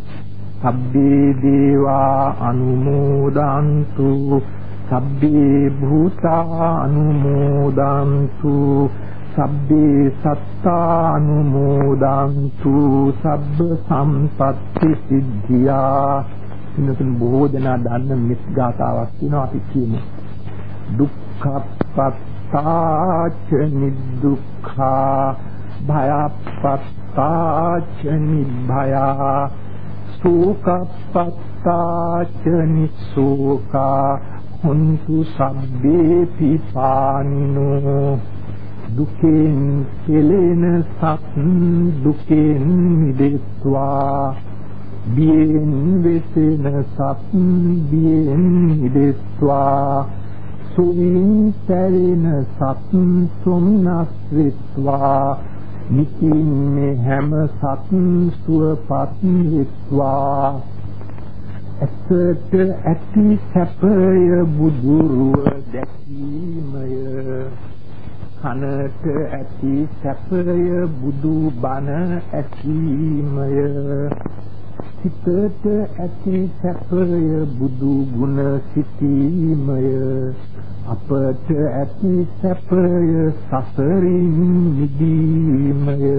සබ්බේ දේවා අනුමෝදන්තු. සබ්බේ භූතා අනුමෝදන්තු. සබ්බේ සත්තා අනුමෝදන්තු. සබ්බ සම්පත්ති සිද්ධියා. ඉන්නතුන් බොහෝ දෙනා දන්න මිස් ගාතාවක් තියෙනවා අපි කියමු. දුක්ඛපත්තාච නිදුක්ඛා භයපත්තාච නිභයා සෝකපත්තාච නිසෝකා හොන්තු සබ්බේ පිපානිනෝ. දුකෙන් කෙලෙන සත් දුකෙන් මිදෙත්වා. බියෙන් වෙසෙන සත් බියෙන් මිදෙත්වා සුවින් සැරෙන සත් සොම්නස් වෙත්වා. නිකින් මේ හැම සත් සුවපත් වෙත්වා. ඇසට ඇති සැපය බුදුරුව දැකීමය. කනට ඇති සැපය බුදු බණ ඇසීමය සිතට ඇති සැපය බුදු ගුණ සිතීමය අපට ඇති සැපය සසරින් මිදීමය.